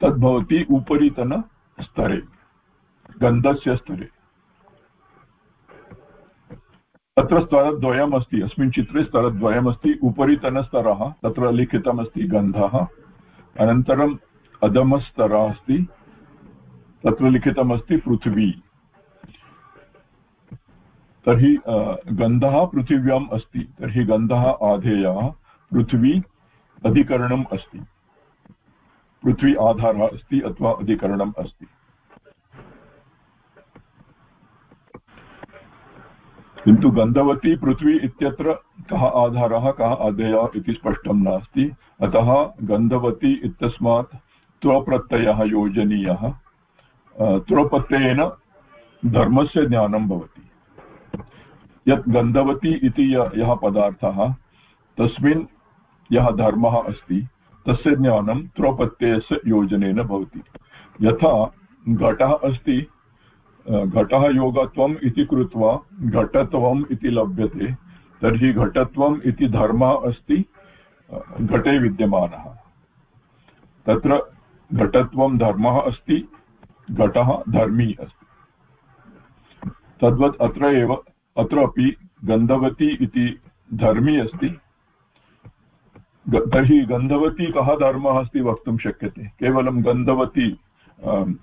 तद्भवति उपरितनस्तरे गन्धस्य स्तरे। तत्र स्तरद्वयम् अस्ति अस्मिन् चित्रे स्तरद्वयमस्ति, उपरितनस्तरः, तत्र लिखितमस्ति गन्धः, अनन्तरम् अधमस्तरः अस्ति तत्र लिखितमस्ति पृथिवी। तर्हि गन्धः पृथिव्याम् अस्ति, तर्हि गन्धः आधेयः, पृथ्वी अधिकरणम् अस्ति। पृथ्वी आधारः अस्ति अथवा अधिकरणम् अस्ति। किन्तु गन्धवती पृथ्वी इत्यत्र कः आधारः, कः आधेयः इति स्पष्टं नास्ति। अतः गन्धवती इत्यस्मात् त्वप्रत्ययः योजनीयः। त्वप्रत्ययेन धर्मस्य ज्ञानं भवति। यत् गन्धवती इति यः पदार्थः, तस्मिन् यः धर्मः अस्ति, तस्य ज्ञानं त्वप्रत्ययस्य योजनेन भवति। यथा घटः अस्ति घटः योगत्वम् इति कृत्वा घटत्वम् इति लभ्यते, तर्हि घटत्वम् इति धर्मः अस्ति घटे विद्यमानः। तत्र घटत्वं धर्मः अस्ति, घटः धर्मी अस्ति। तद्वत् अत्र एव अत्रापि गन्धवती इति धर्मी अस्ति। तर्हि गन्धवती कः धर्मः अस्ति वक्तुं शक्यते? केवलं गन्धवती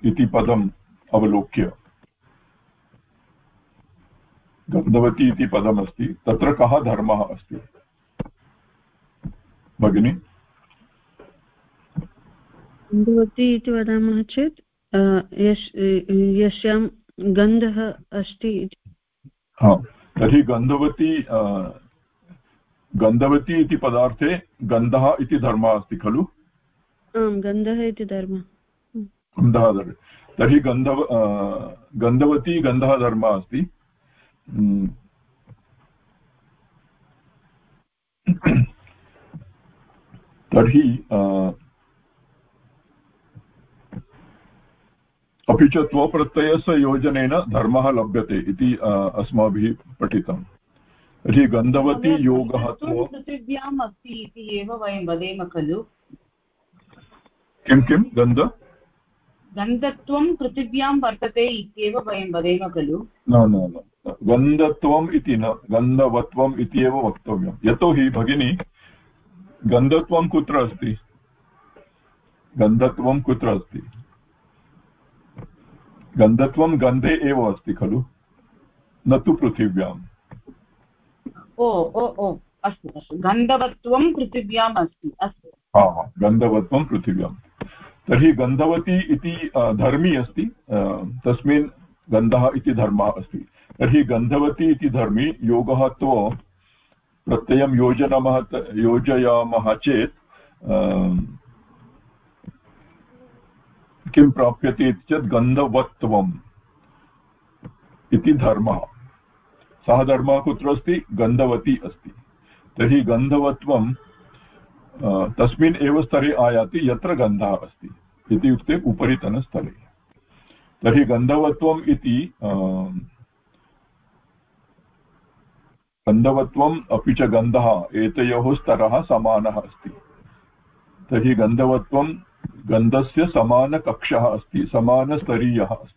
इति पदम् अवलोक्य। गन्धवती इति पदमस्ति तत्र कः धर्मः अस्ति? भगिनि? गन्धवती इति वदामः चेत् यस्यां गन्धः अस्ति तर्हि गन्धवती गन्धवती इति पदार्थे गन्धः इति धर्मः अस्ति खलु? गन्धः इति धर्मः। गन्धः धर्म। तर्हि गन्धव गन्धवती गन्धः धर्मः अस्ति। तर्हि अपि च त्वप्रत्ययस्य योजनेन धर्मः लभ्यते इति अस्माभिः पठितम्। तर्हि गन्धवती योगः पृथिव्याम् अस्ति इति एव वयं वदेम खलु। किं किं? गन्ध? गन्धत्वं पृथिव्यां वर्तते इत्येव वयं वदेम खलु। न न न। गन्धत्वम् इति न गन्धवत्वम् इति एव वक्तव्यं यतोहि भगिनी गन्धत्वं कुत्र अस्ति? गन्धत्वं कुत्र अस्ति? गन्धत्वं गन्धे एव अस्ति खलु। न तु पृथिव्याम्। ओ ओ ओ. अस्तु अस्तु. गन्धवत्वं पृथिव्याम् अस्ति. अस्तु. हा गन्धवत्वं पृथिव्यां तर्हि गन्धवती इति धर्मी अस्ति. तस्मिन् गन्धः इति धर्मः अस्ति. तर्हि गन्धवती इति धर्मी योगः त्व प्रत्ययं योजयामः योजयामः चेत् किं प्राप्यते इति चेत् गन्धवत्वम् इति धर्मः। सः धर्मः कुत्र अस्ति। गन्धवती अस्ति तर्हि गन्धवत्वं तस्मिन् एव स्तरे आयाति, यत्र गन्धः अस्ति इत्युक्ते उपरितनस्तरे तर्हि गन्धवत्वम् इति गन्धवत्वम् अपि च गन्धः, एतयोः स्तरः समानः अस्ति। तर्हि गन्धवत्वं गन्धस्य समानकक्षः अस्ति, समानस्तरीयः अस्ति।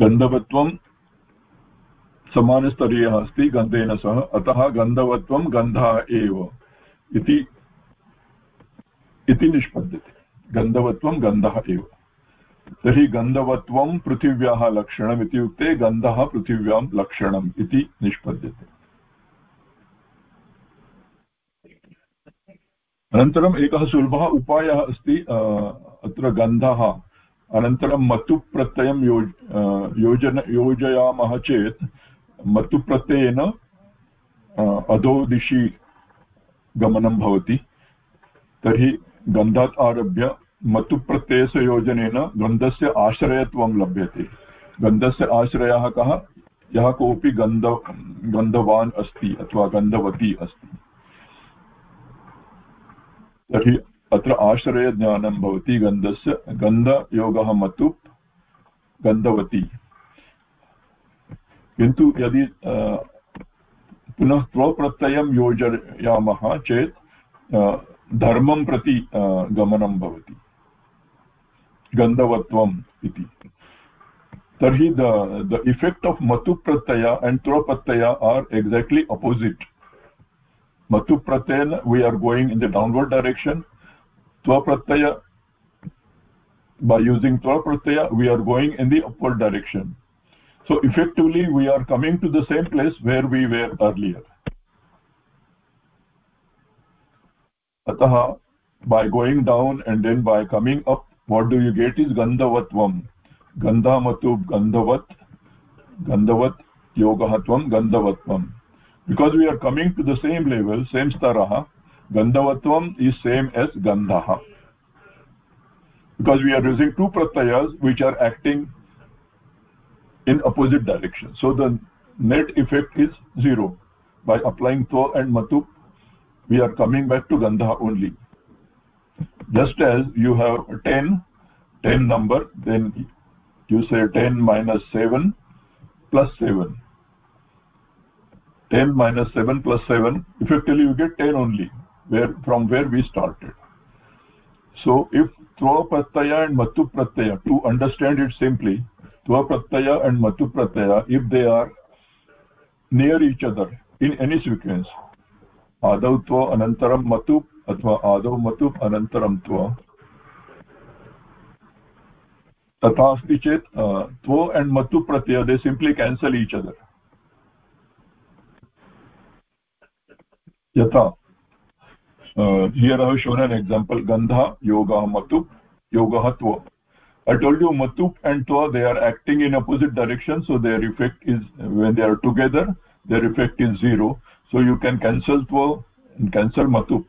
गन्धवत्वं समानस्तरीयः अस्ति, गन्धेन सह। अतः गन्धवत्वं गन्धः एव इति निष्पद्यते। गन्धवत्वं गन्धः एव। तर्हि गन्धवत्वं पृथिव्याः लक्षणम् इत्युक्ते गन्धः पृथिव्यां लक्षणम् इति निष्पद्यते। अनन्तरम् एकः सुलभः उपायः अस्ति अत्र गन्धः। अनन्तरं मतुप्रत्ययं योज योजन, योजयामः चेत् मतुप्रत्ययेन अधो दिशि गमनं भवति। तर्हि गन्धात् आरभ्य मतुप्रत्ययस्य योजनेन गन्धस्य आश्रयत्वं लभ्यते। गन्धस्य आश्रयः कः? यः कोऽपि गन्ध, गन्धवान् अस्ति अथवा गन्धवती अस्ति। तर्हि अत्र आश्रयज्ञानं भवति गन्धस्य, गन्धयोगः मतु गन्धवती। किन्तु यदि पुनः त्वप्रत्ययं योजयामः चेत् धर्मं प्रति गमनं भवति। गन्धवत्वम् इति। तर्हि द द इफेक्ट् आफ् मतु प्रत्यय and त्वप्रत्यय are exactly matu pratyayana we are going in the downward direction pratyaya by using pratyaya we are going in the upward direction. So effectively we are coming to the same place where we were earlier. Atah by going down and then by coming up what do you get is gandhavatvam. Gandhamatu gandhavat gandhavat yogahatvam gandhavatvam. Because we are coming to the same level same starah gandhavatvam is same as gandha because we are using two pratyayas which are acting in opposite direction. So the net effect is zero. By applying twa and matu we are coming back to gandha only. Just as you have 10 10 number then you say 10 minus 7 plus 7 10 minus 7 plus 7 effectively you get 10 only where from where we started so if tva pratyaya and matu pratyaya to understand it simply tva pratyaya and matu pratyaya if they are near each other in any sequence adau tva anantaram matu अथवा आदौ मतुप् अनन्तरं त्व तथा अस्ति चेत् and मतु प्रत्यय they simply cancel each other yatha uh, here i have shown an example gandha yoga matup yoga hatva i told you matup and twa they are acting in opposite direction so their effect is when they are together their effect is zero so you can cancel twa and cancel matup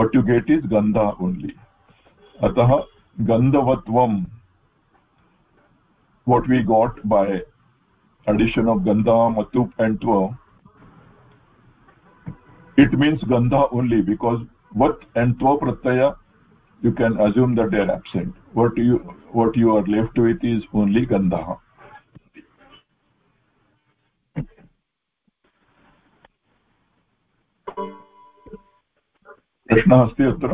what you get is gandha only atah gandhavatvam what we got by addition of gandha matup and twa it means gandha only because vat and tva pratyaya you can assume that they are absent what you what you are left with is only gandha प्रश्नः अस्ति अत्र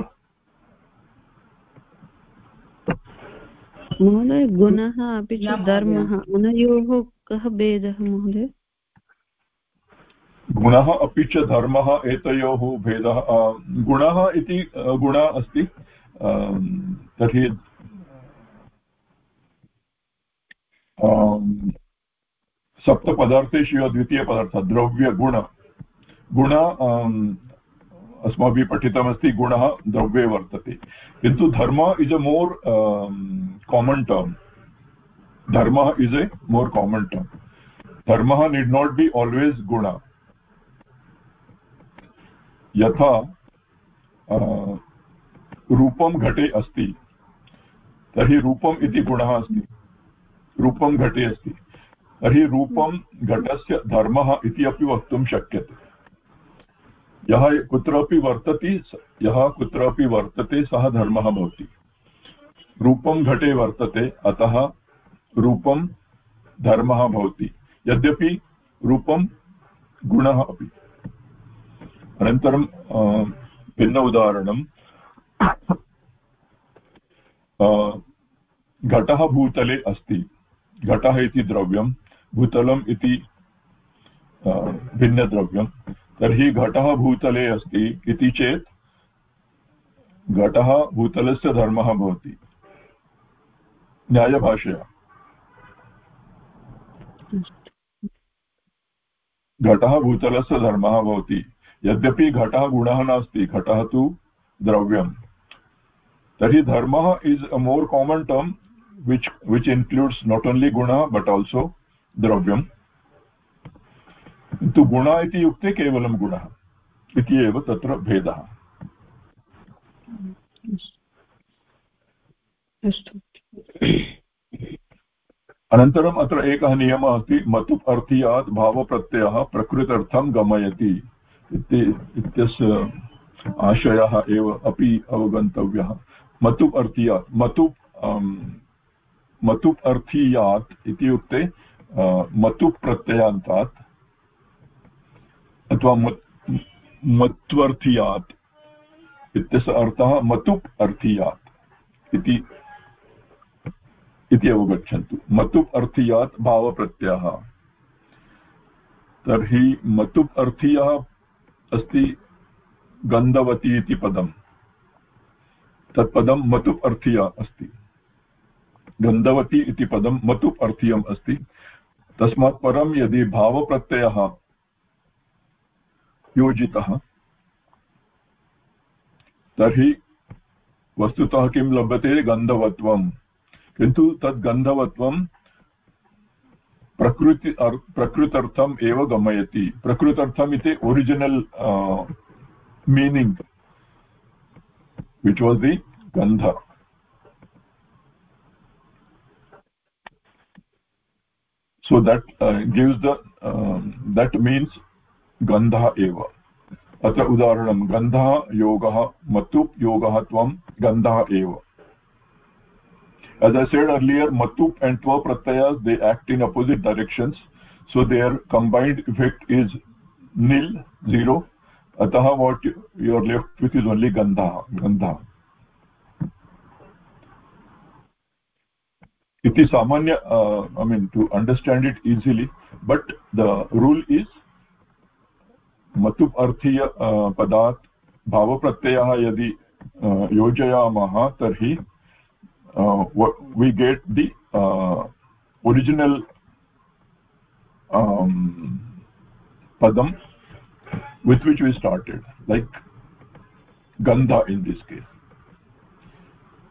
महोदय गुणः अपि च धर्मः अनयोः कः भेदः महोदय गुणः अपि च धर्मः एतयोः भेदः गुणः इति गुण अस्ति तर्हि सप्तपदार्थेषु यः द्वितीयपदार्थः, द्रव्यगुण। गुण अस्माभिः पठितमस्ति, गुणः द्रव्ये वर्तते। किन्तु धर्म is a more common term धर्मः is a more common term धर्मः निड् नाट् बि आल्वेस् गुण। यथा रूपं घटे अस्ति, तर्हि रूपम् इति गुणः अस्ति। रूपं घटे अस्ति। तर्हि रूपं घटस्य धर्मः इति अपि वक्तुं शक्यते। यः कुत्रापि वर्तति, यः कुत्रापि वर्तते, सः धर्मः भवति। रूपं घटे वर्तते, अतः रूपं धर्मः भवति। यद्यपि रूपं गुणः अपि। अनन्तरं भिन्न उदाहरणं। घटः भूतले अस्ति। घटः इति द्रव्यं, भूतलम् इति भिन्नद्रव्यं तर्हि घटः भूतले अस्ति इति चेत् घटः भूतलस्य धर्मः भवति। न्यायभाषया। घटः भूतलस्य धर्मः भवति। यद्यपि घटः गुणः नास्ति, घटः तु द्रव्यम्। तर्हि धर्मः is a more common term which which includes not only गुणः बट् आल्सो द्रव्यम्। किन्तु गुण इति युक्ते केवलं गुणः, इति एव तत्र भेदः। अनन्तरम् अत्र एकः नियमः अस्ति मतुप् अर्थीयात् भावप्रत्ययः गमयति। इत्यस्य आशयः एव अपि अवगन्तव्यः। मतुप् अर्थीयात्, मतुप् मतुप् अर्थीयात् इत्युक्ते मतुप् प्रत्ययान्तात् अथवा मत्वर्थीयात् इत्यस्य अर्थः मतुप् अर्थीयात् इति इति अवगच्छन्तु। मतुप् अर्थीयात् भावप्रत्ययः। तर्हि मतुप् अर्थीयः अस्ति गन्धवती इति पदम्। तत् पदं मतु अर्थीय अस्ति। गन्धवती इति पदं मतुप् अर्थीयम् अस्ति। तस्मात् परं यदि भावप्रत्ययः योजितः, तर्हि वस्तुतः किं लभ्यते? गन्धवत्वं किन्तु तद् गन्धवत्वं प्रकृति प्रकृत्यर्थम् एव गमयति। प्रकृत्यर्थम् इति original meaning which was the गन्ध so that uh, gives the uh, that means अत्र उदाहरणं गन्धः योगः मतुप् योगः त्वं गन्धः एव as i said earlier matup and twa pratyayas they act in opposite directions so their combined effect is nil zero atah what you are left with is only gandha gandha iti samanya uh, i mean to understand it easily but the rule is matup arthiya uh, padat यदि योजयामः तर्हि uh, we get the uh, original um, padam with which we started like gandha in this case.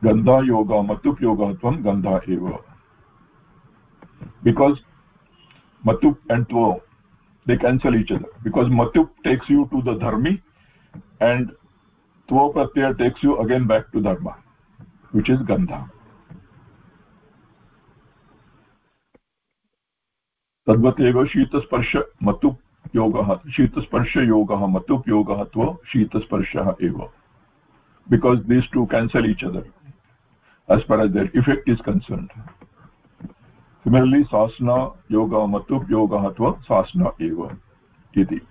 Gandha yoga matup yoga tvam gandha eva. Because matup and tva they cancel each other. Because matup takes you to the dharmi and tva pratyaya takes you again back to dharma which is gandha तद्वत् एव शीतस्पर्श मतुप् योगः शीतस्पर्शयोगः मतुप् योगः त्व शीतस्पर्शः एव because these two cancel each other as far as their effect is concerned similarly sasna yoga matup yoga hatva sasna eva iti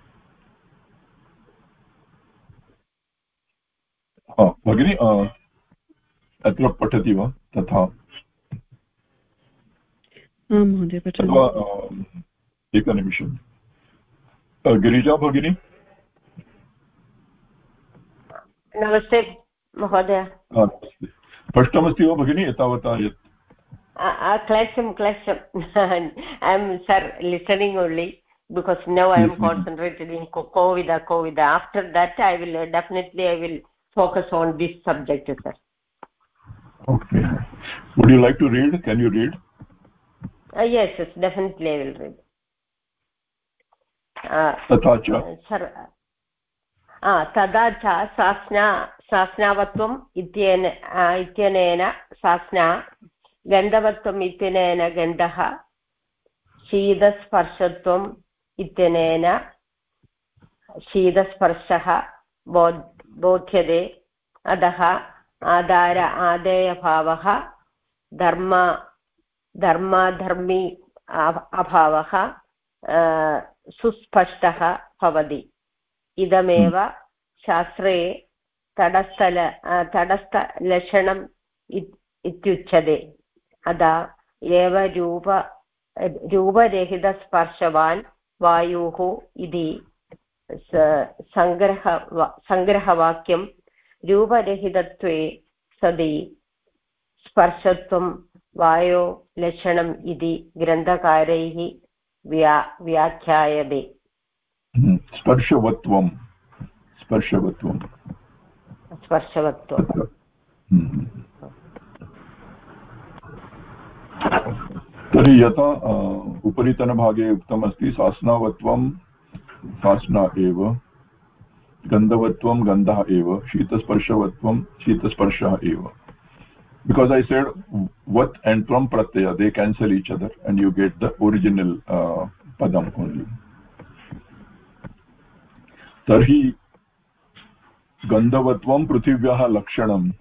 भगिनी अत्र पठति। वा तथा एकनिमिषम् गिरिजा भगिनी? नमस्ते महोदय। स्पष्टमस्ति वा भगिनी एतावता यत्? क्लेशं क्लेशं। I am sir listening only because now I am concentrated in Kovind Kovind after that I will definitely I will focus on this subject sir okay. Would you like to read? Can you read? Uh, yes yes definitely i will read. तथा च तदा च सास्ना सास्नावत्वम् इत्येन इत्यनेन सास्ना गन्धवत्वम् इत्यनेन गन्धः शीतस्पर्शत्वम् इत्यनेन शीतस्पर्शः बोध् बोध्यते अतः आधार आदेयभावः धर्म धर्माधर्मी अभावः सुस्पष्टः भवति। इदमेव शास्त्रे तटस्थल तटस्थलक्षणम् इत्युच्यते। अतः एव रूप रूपरहितस्पर्शवान् वायुः इति सङ्ग्रह सङ्ग्रहवाक्यं रूपरहितत्वे सति स्पर्शत्वं वायो लक्षणम् इति ग्रन्थकारैः व्या व्याख्यायते स्पर्शवत्वं स्पर्शवत्वं स्पर्शवत्वं हम्म। तर्हि यथा उपरितनभागे उक्तमस्ति सास्नावत्वं सास्ना एव गन्धवत्वं गन्धः एव शीतस्पर्शवत्वं शीतस्पर्शः एव. Because i said what and from pratyaya they cancel each other and you get the original uh, padam only. tarhi गन्धवत्वं पृथिव्याः लक्षणम्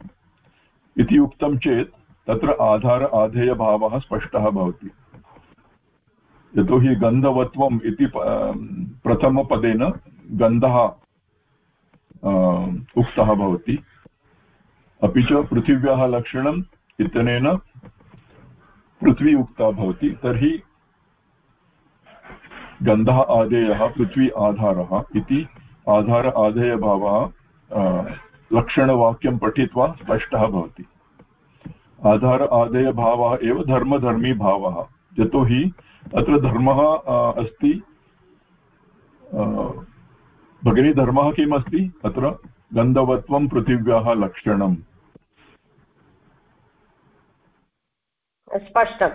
इति उक्तं चेत् तत्र आधार आधेयभावः स्पष्टः भवति. यतोहि गन्धवत्वम् इति प्रथमपदेन गन्धः उक्तः भवति। अपि च पृथिव्याः लक्षणम् इत्यनेन पृथ्वी उक्ता भवति। तर्हि गन्धः आदेयः, पृथ्वी आधारः इति। आधार आधेयभावः लक्षणवाक्यं पठित्वा स्पष्टः भवति। आधार आदेयभावः एव धर्मधर्मी भावः। यतोहि अत्र धर्मः अस्ति। भगिनी धर्मः किम् अस्ति अत्र गन्धवत्वं पृथिव्याः लक्षणम्। स्पष्टं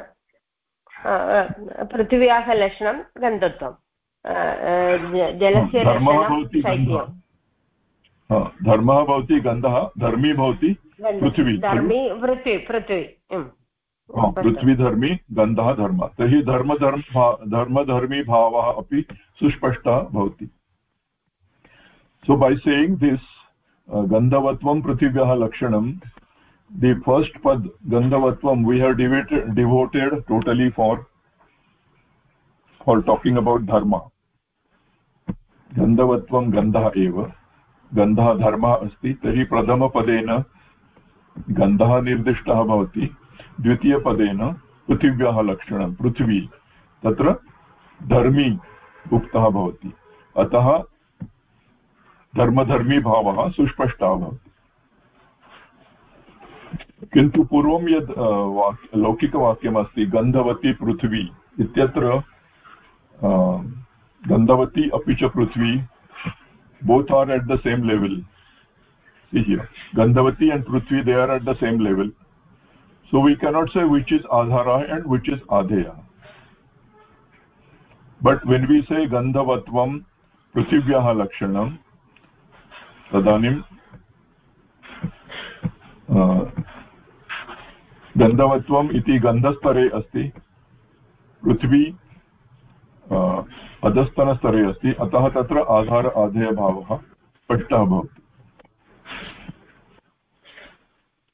पृथिव्याः लक्षणं गन्धत्वं। जलस्य धर्मः भवति गन्धः। धर्मी भवति पृथिवी। धर्मी पृथ्वी पृथ्वी। पृथ्वीधर्मी गन्धः धर्म। तर्हि धर्मधर्म धर्मधर्मी भावः अपि सुस्पष्टः भवति। सो बै सेयिङ्ग् दिस् गन्धवत्वं पृथिव्याः लक्षणं the first pad, gandhavatvam, we have devoted devoted totally for for talking about dharma. गन्धवत्वं गन्धः एव गन्धः धर्मः अस्ति तर्हि प्रथमपदेन गन्धः निर्दिष्टः भवति द्वितीयपदेन पृथिव्याः लक्षणं पृथ्वी तत्र धर्मी उक्तः भवति अतः धर्मधर्मीभावः सुस्पष्टः किन्तु पूर्वं यद् लौकिकवाक्यमस्ति, गन्धवती पृथ्वी गंधवती अभी च पृथ्वी both are at the same level गन्धवती and Prithvi they are at the same level so we cannot say which is आधारः एण्ड् विच् इस् आधेयः. बट् वेन् वि से गन्धवत्वं, पृथिव्याः लक्षणं तदानीं गन्धवत्वम् इति गन्धस्तरे अस्ति। पृथ्वी अधस्तनस्तरे अस्ति। अतः तत्र आधार आधेयभावः स्पष्टः भवति।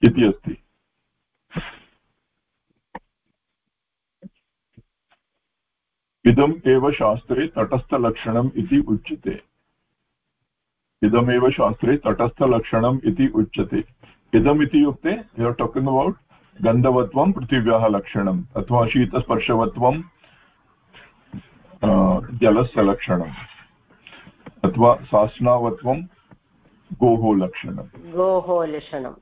इति अस्ति। इदम् एव शास्त्रे तटस्थलक्षणम् इति उच्यते। इदमेव शास्त्रे तटस्थलक्षणम् इति उच्यते। इदम् इति युक्ते यु आर् टाकिङ्ग् अबौट् गन्धवत्वं पृथिव्याः लक्षणम् अथवा शीतस्पर्शवत्वं जलस्य लक्षणम् अथवा सास्नावत्वं गोः लक्षणं गोः लक्षणम्।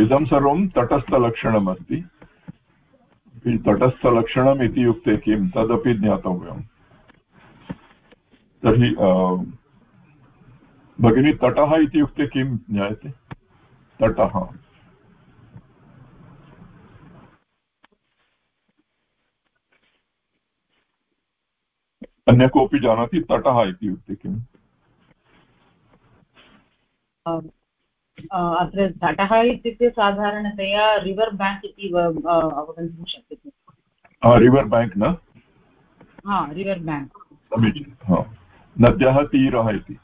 इदं सर्वं तटस्थलक्षणमस्ति तटस्थलक्षणम् इति युक्ते किं? तदपि ज्ञातव्यम्। तर्हि भगिनी तटः इत्युक्ते किं ज्ञायते? तटः। अन्य कोऽपि जानाति तटः इत्युक्ते किम्? अत्र तटः इत्युक्ते साधारणतया रिवर् बेङ्क् इति अवगन्तुं शक्यते। रिवर् बेङ्क् न? हा रिवर् बेङ्क् समीचीनं नद्याः तीरः इति।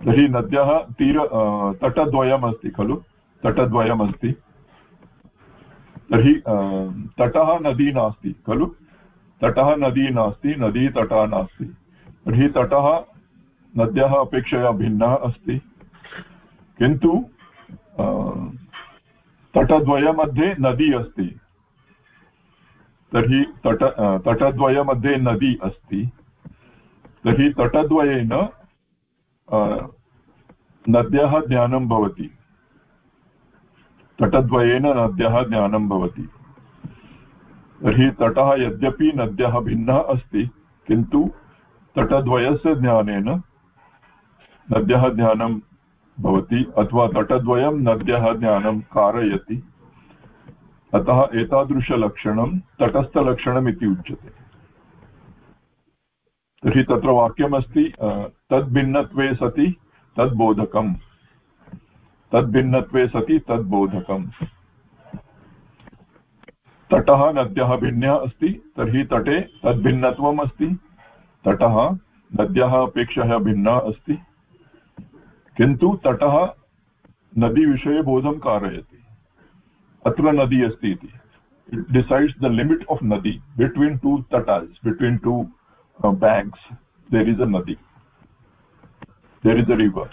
तर्हि नद्याः तीर तटद्वयमस्ति खलु? तटद्वयमस्ति। तर्हि तटः नदी नास्ति खलु? तटः नदी नास्ति, नदी तटः नास्ति। तर्हि तटः नद्याः अपेक्षया भिन्नः अस्ति। किन्तु तटद्वयमध्ये नदी अस्ति। तर्हि तट तटद्वयमध्ये नदी अस्ति। तर्हि तटद्वयेन नद्याः ज्ञानं भवति। तटद्वयेन नद्याः ज्ञानं भवति। तर्हि तटः यद्यपि नद्यः भिन्नः अस्ति, किन्तु तटद्वयस्य ज्ञानेन नद्यः ज्ञानं भवति अथवा तटद्वयं नद्यः ज्ञानं कारयति। अतः एतादृशलक्षणं, तटस्थलक्षणम् इति उच्यते। तर्हि तत्र वाक्यमस्ति तद्भिन्नत्वे सति, तद्बोधकम्। तद्भिन्नत्वे सति, तद्बोधकम्। तटः नद्यः भिन्नः अस्ति, तर्हि तटे तद्भिन्नत्वम् अस्ति। तटः नद्याः अपेक्षया भिन्नः अस्ति। किन्तु तटः नदीविषये बोधं कारयति। अत्र नदी अस्ति इति। डिसैड्स् द लिमिट् आफ् नदी between two तटास् between two uh, banks there is a nadi there is a river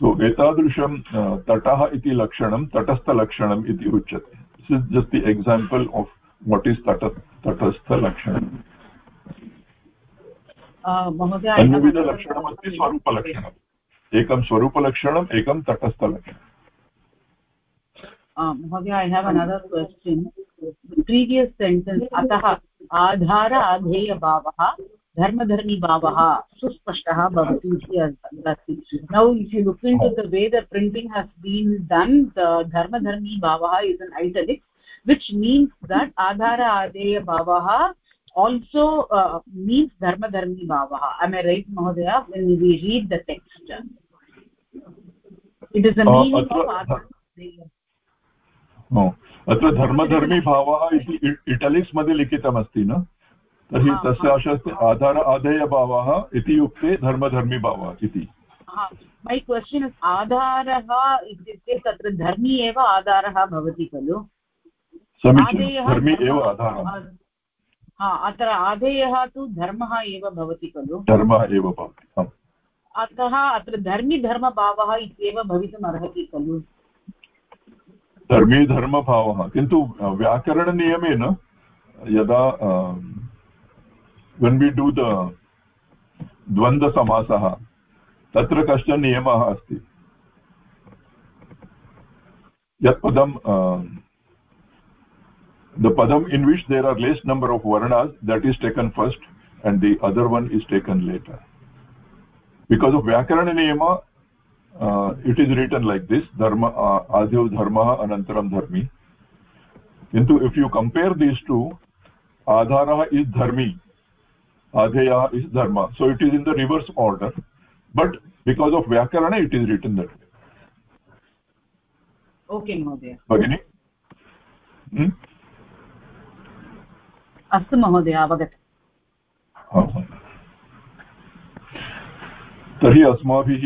so etadrusham uh, tatah iti lakshanam tatastha lakshanam iti uchyate this is just the example of what is tata tatastha lakshanam अन्यविधलक्षणमस्ति स्वरूपलक्षणम् एकं स्वरूपलक्षणम् एकं तटस्थलक्षणम् महोदय I have another question previous sentence अतः आधार आधेयभावः धर्मधर्मीभावः सुस्पष्टः भवति इति अस्ति now if you look into the way the printing has been done the धर्मधर्मीभावः is an italics which means that adhara adeya bhavaha also uh, means dharma dharmi bhavaha am i right mahodaya when we read the text it is the meaning uh, of adhara अत्र धर्मधर्मीभावः इति इटलिक्स् मध्ये लिखितमस्ति न? तर्हि तस्य आशा अस्ति आधार आधेयभावः इति युक्ते धर्मधर्मीभावः इति। मै क्वश्चन् आधारः इत्युक्ते तत्र धर्मी एव आधारः भवति खलु? धर्मी एव आधारः। अत्र आधेयः तु धर्मः एव भवति खलु? धर्मः एव भवति अतः अत्र धर्मीधर्मभावः इत्येव भवितुम् अर्हति खलु? धर्मी धर्मभावः। किन्तु व्याकरणनियमेन, यदा वन् वि डू द द्वन्द्वसमासः, तत्र नियम नियमः अस्ति। यत् पदं द पदम् in which there are least number of वर्णास् that is taken first and the other one is taken later because of व्याकरणनियम uh, it is written like this dharma uh, adhyau dharmah anantaram dharmi kintu if you compare these two adharah is dharmi adhyayah is dharma so it is in the reverse order but because of vyakarana it is written that way okay mahodaya bagini hmm? अस्तु महोदय अवगत तर्हि अस्माभिः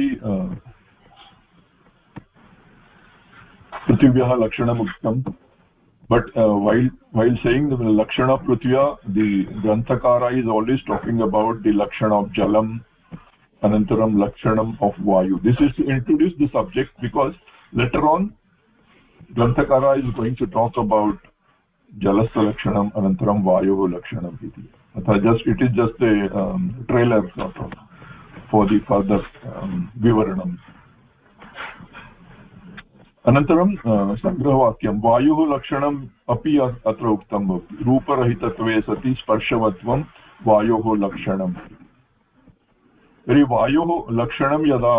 prithivyaha lakshanam uktam but uh, while while saying the lakshana prithvya the granthakara is always talking about the lakshana of jalam anantaram lakshana of vayu. This is to introduce the subject because later on granthakara is going to talk about jalasya lakshanam anantaram vayoh lakshana iti atha just it is just a um, trailer sort of for the further um, vivaranam. अनन्तरं सङ्ग्रहवाक्यं वायुः लक्षणम् अपि अत्र उक्तं भवति। रूपरहितत्वे सति स्पर्शवत्वं वायोः लक्षणं तर्हि वायोः लक्षणं यदा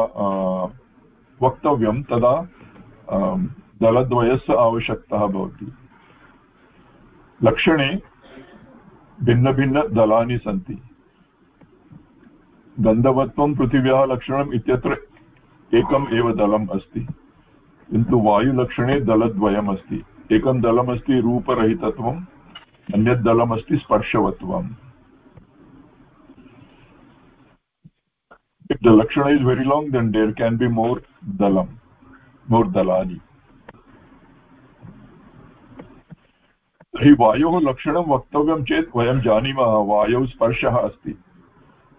वक्तव्यं, तदा दलद्वयस्य आवश्यकता भवति। लक्षणे भिन्नभिन्नदलानि सन्ति। गन्धवत्वं, पृथिव्याः लक्षणम् इत्यत्र एकम् एव दलम् अस्ति। किन्तु वायुलक्षणे दलद्वयम् अस्ति एकं दलमस्ति रूपरहितत्वम् अन्यत् दलमस्ति स्पर्शवत्वम् इफ् द लक्षण is very long then there can be more दलम् more दलानि तर्हि वायोः लक्षणं वक्तव्यं चेत् वयं जानीमः, वायौ स्पर्शः अस्ति।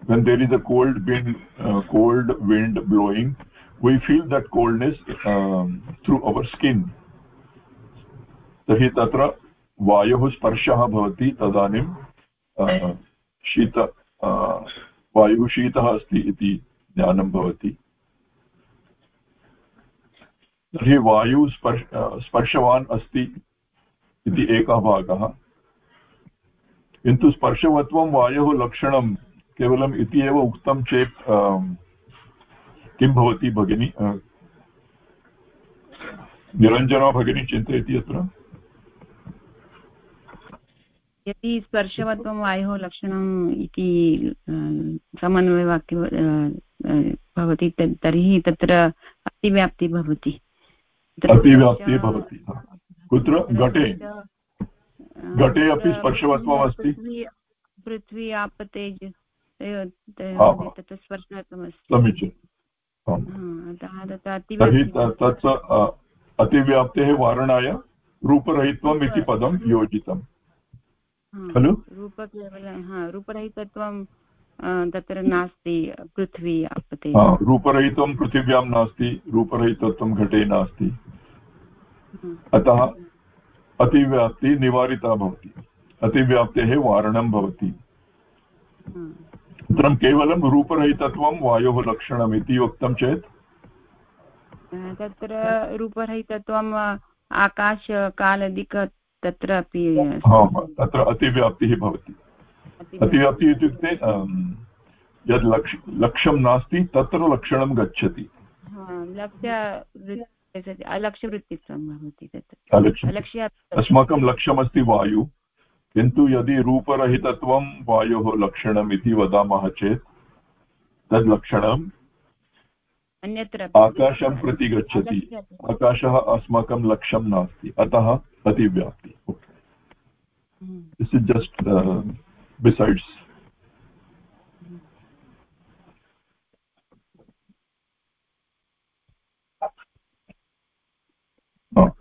Then there is a cold wind cold wind blowing we feel that coldness um, through our skin. तर्हि तत्र वायोः स्पर्शः भवति तदानीं शीत वायुः शीतः अस्ति इति ज्ञानं भवति। तर्हि वायुः स्पर्श स्पर्शवान् अस्ति इति एकः भागः। किन्तु स्पर्शवत्वं वायोः लक्षणं केवलम् इति एव उक्तं चेत् किं भवति भगिनी निरञ्जना भगिनी चिन्तयति अत्र? यदि स्पर्शवत्वं वायोः लक्षणम् इति समन्वयवाक्य भवति तर्हि तत्र अतिव्याप्तिः भवति। अतिव्याप्तिः भवति कुत्र? घटे। घटे अपि स्पर्शवत्वम् अस्ति? पृथ्वी आपतेज तत्र स्पर्शवत्वमस्ति समीचीनं तर्हि तत् अतिव्याप्तेः वारणाय रूपरहित्वम् इति पदं योजितम्। खलु? रूपरहितत्वं तत्र नास्ति पृथ्वी रूपरहितं पृथिव्यां नास्ति रूपरहितत्वं घटे नास्ति। अतः अतिव्याप्ति निवारिता भवति। अतिव्याप्तेः वारणं भवति। अनन्तरं केवलं रूपरहितत्वं वायोः लक्षणम् इति उक्तं चेत्? तत्र रूपरहितत्वम् आकाशकालदिक तत्र अपि तत्र अतिव्याप्तिः भवति। अतिव्याप्तिः। इत्युक्ते यद् लक्ष लक्ष्यं नास्ति तत्र लक्षणं गच्छति। अलक्ष्यवृत्तित्वं भवति अस्माकं लक्ष्यमस्ति वायु। किन्तु यदि रूपरहितत्वं वायोः लक्षणम् इति वदामः चेत् तद् लक्षणम् अन्यत्र आकाशं प्रति गच्छति। आकाशः अस्माकं लक्ष्यं नास्ति। अतः अतिव्याप्ति। दिस् इस् जस्ट् बिसैड्स्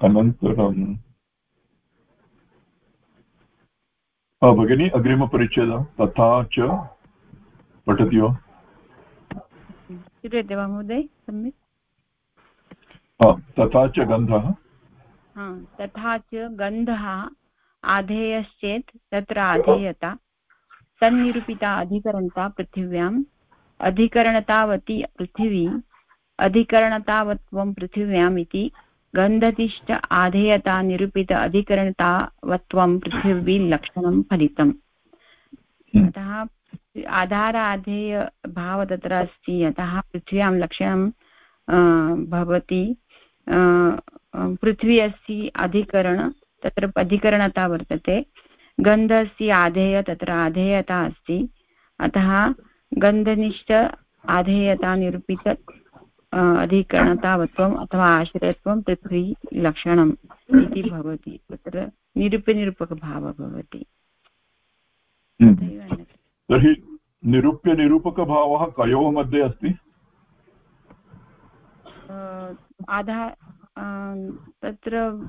अनन्तरं भगिनी अग्रिमपरिच्छेदः तथा च पठति। वा श्रूयते वा महोदय सम्यक्? तथा च गन्धः? तथा च गन्धः आधेयश्चेत् तत्र आधेयता तन्निरूपिता अधिकरणता पृथिव्याम् अधिकरणतावती पृथिवी अधिकरणतावत्वं पृथिव्याम् इति गन्धतिष्ठ आधेयता निरूपित अधिकरणतावत्वं पृथिवीलक्षणं फलितम्। अतः आधार आधेयभाव तत्र अस्ति अतः पृथ्व्यां लक्षणं भवति पृथ्वी अस्ति अधिकरण, तत्र अधिकरणता वर्तते। गन्धस्य आधेय, तत्र आधेयता अस्ति। अतः गन्धनिष्ठ आधेयता निरूपित अधिकरणतावत्वम् अथवा आश्रयत्वं पृथ्वी लक्षणम् इति भवति। तत्र निरूप्यनिरूपकभावः भवति। हम्म। तर्हि निरूप्यनिरूपकभावः कयोः मध्ये अस्ति? आधार तत्र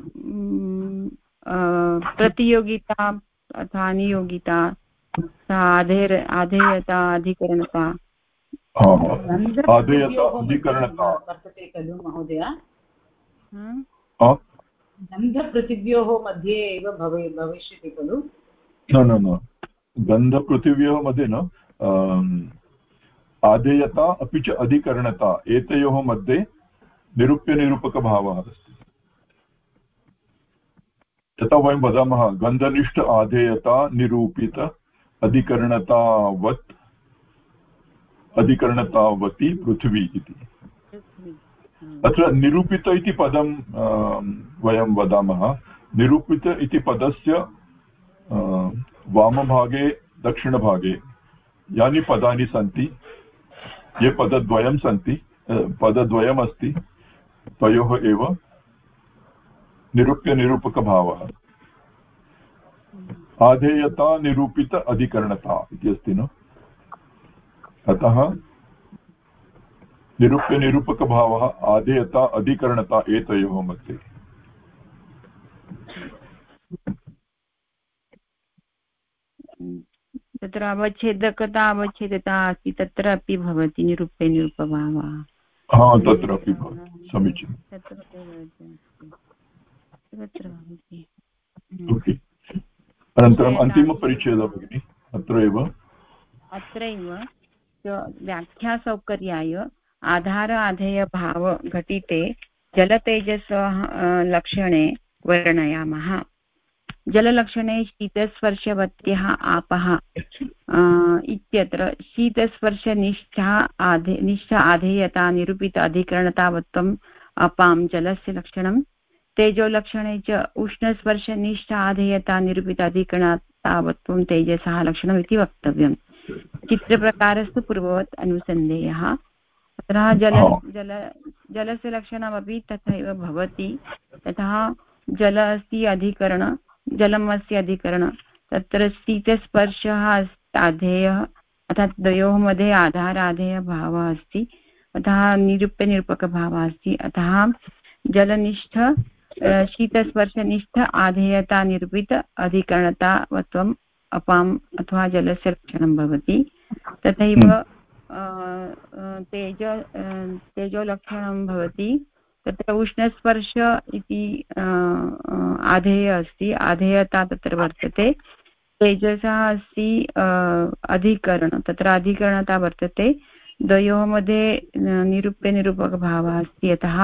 प्रतियोगिता अथवा नियोगिता आधेर आधेयता अधिकरणता वर्तते खलु महोदय। गन्धपृथिव्योः मध्ये एव भवे भविष्यति खलु। न न न गन्धपृथिव्योः मध्ये न आधेयता अपि च अधिकरणता एतयोः मध्ये निरूप्यनिरूपकभावः अस्ति। यथा वयं वदामः गन्धनिष्ठ आधेयता निरूपित अधिकरणतावत् अधिकरणतावती पृथ्वी इति। अत्र निरूपित इति पदं वयं वदामः। निरूपित इति पदस्य वामभागे दक्षिणभागे यानि पदानि सन्ति। ये पदद्वयं सन्ति पदद्वयमस्ति तयोः एव निरूप्यनिरूपकभावः आधेयता निरूपित अधिकरणता इति अस्ति न? अतः निरूप्यनिरूपकभावः आधेयता अधिकरणता एतयोः मध्ये। तत्र अवच्छेदकता अवच्छेदता अस्ति तत्र अपि भवति निरूप्यनिरूपभावः हा तत्रापि भवति समीचीनं अनन्तरम् अन्तिमपरिच्छेदः भगिनि अत्र एव अत्रैव। व्याख्यासौकर्याय, आधार आधेयभाव घटिते जलतेजस लक्षणे वर्णयामः। जललक्षणे शीतस्पर्शवत्यः आपः इत्यत्र शीतस्पर्शनिष्ठा आधे, निष्ठ आधेयता, निरूपित अधिकरणतावत्वम् अपां जलस्य लक्षणं तेजोलक्षणे च उष्णस्पर्शनिष्ठ आधेयता, निरूपित अधिकरणतावत्वं तेजसः लक्षणम् इति वक्तव्यम्। चित्रप्रकारस्तु पूर्ववत् अनुसन्धेयः। अतः जल जल जलस्य लक्षणमपि तथैव भवति। ततः जल अस्ति अधिकरण जलम् अस्ति अधिकरण। तत्र शीतस्पर्शः आधेयः अर्थात् द्वयोः मध्ये आधाराधेयभावः अस्ति। अतः निरूप्यनिरूपकभावः अस्ति। अतः जलनिष्ठ शीतस्पर्शनिष्ठ आधेयता निरूपित अधिकरणतावत्वम् अपाम् अथवा जलस्य लक्षणं भवति तथैव तेज तेजोलक्षणं भवति। तत्र उष्णस्पर्श इति आधेय अस्ति। आधेयता तत्र वर्तते। तेजसः अस्ति अधिकरण। तत्र अधिकरणता वर्तते। द्वयोः मध्ये निरूप्यनिरूपकभावः अस्ति यतः।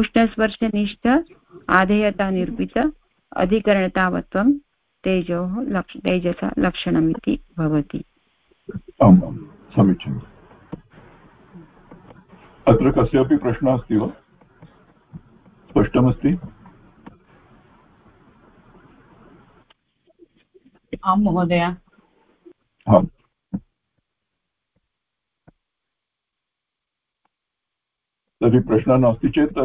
उष्णस्पर्शनिष्ठ आधेयता निरूपित अधिकरणतावत्वं तेजोः लक्ष तेजस लक्षणमिति भवति। आम् आम् समीचीनम्। अत्र कस्यापि प्रश्नः अस्ति वा? स्पष्टमस्ति? आं महोदय। तर्हि प्रश्नः नास्ति चेत्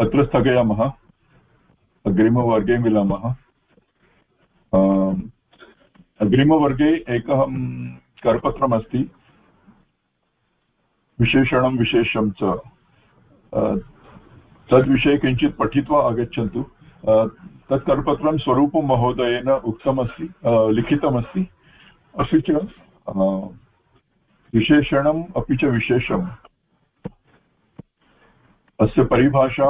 अत्र स्थगयामः। अग्रिमवर्गे मिलामः। अग्रिमवर्गे एकः करपत्रमस्ति। विशेषणं विशेषं च। तद्विषये किञ्चित् पठित्वा आगच्छन्तु। तत् करपत्रं स्वरूपमहोदयेन उक्तमस्ति लिखितमस्ति। अपि च विशेषणम् अपि च विशेषम्। अस्य परिभाषा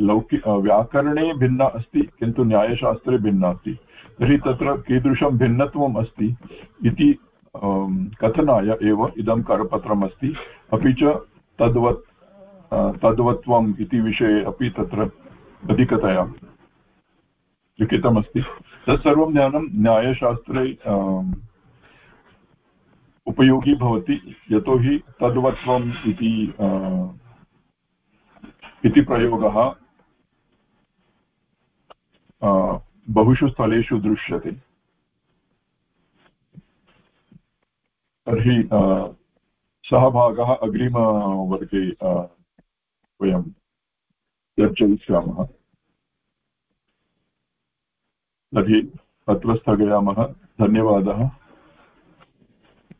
लौकि व्याकरणे भिन्ना अस्ति किन्तु न्यायशास्त्रे भिन्ना अस्ति। तर्हि तत्र कीदृशं भिन्नत्वम् अस्ति इति कथनाय एव इदं करपत्रमस्ति। अपि च तद्वत् तद्वत्वम् इति विषये अपि तत्र अधिकतया लिखितमस्ति। तत्सर्वं ज्ञानं न्यायशास्त्रे उपयोगी भवति, यतोहि तद्वत्वम् इति इति प्रयोगः बहुषु स्थलेषु दृश्यते। तर्हि सः भागः अग्रिमवर्गे वयं चर्चयिष्यामः। तर्हि अत्र स्थगयामः। धन्यवादः।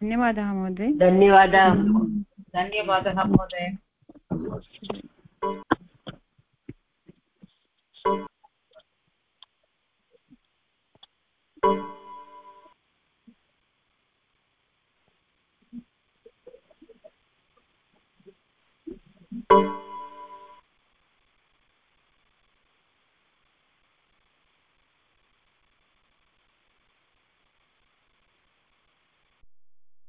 धन्यवादः महोदय। धन्यवादः। धन्यवादः। महोदय। Thank you.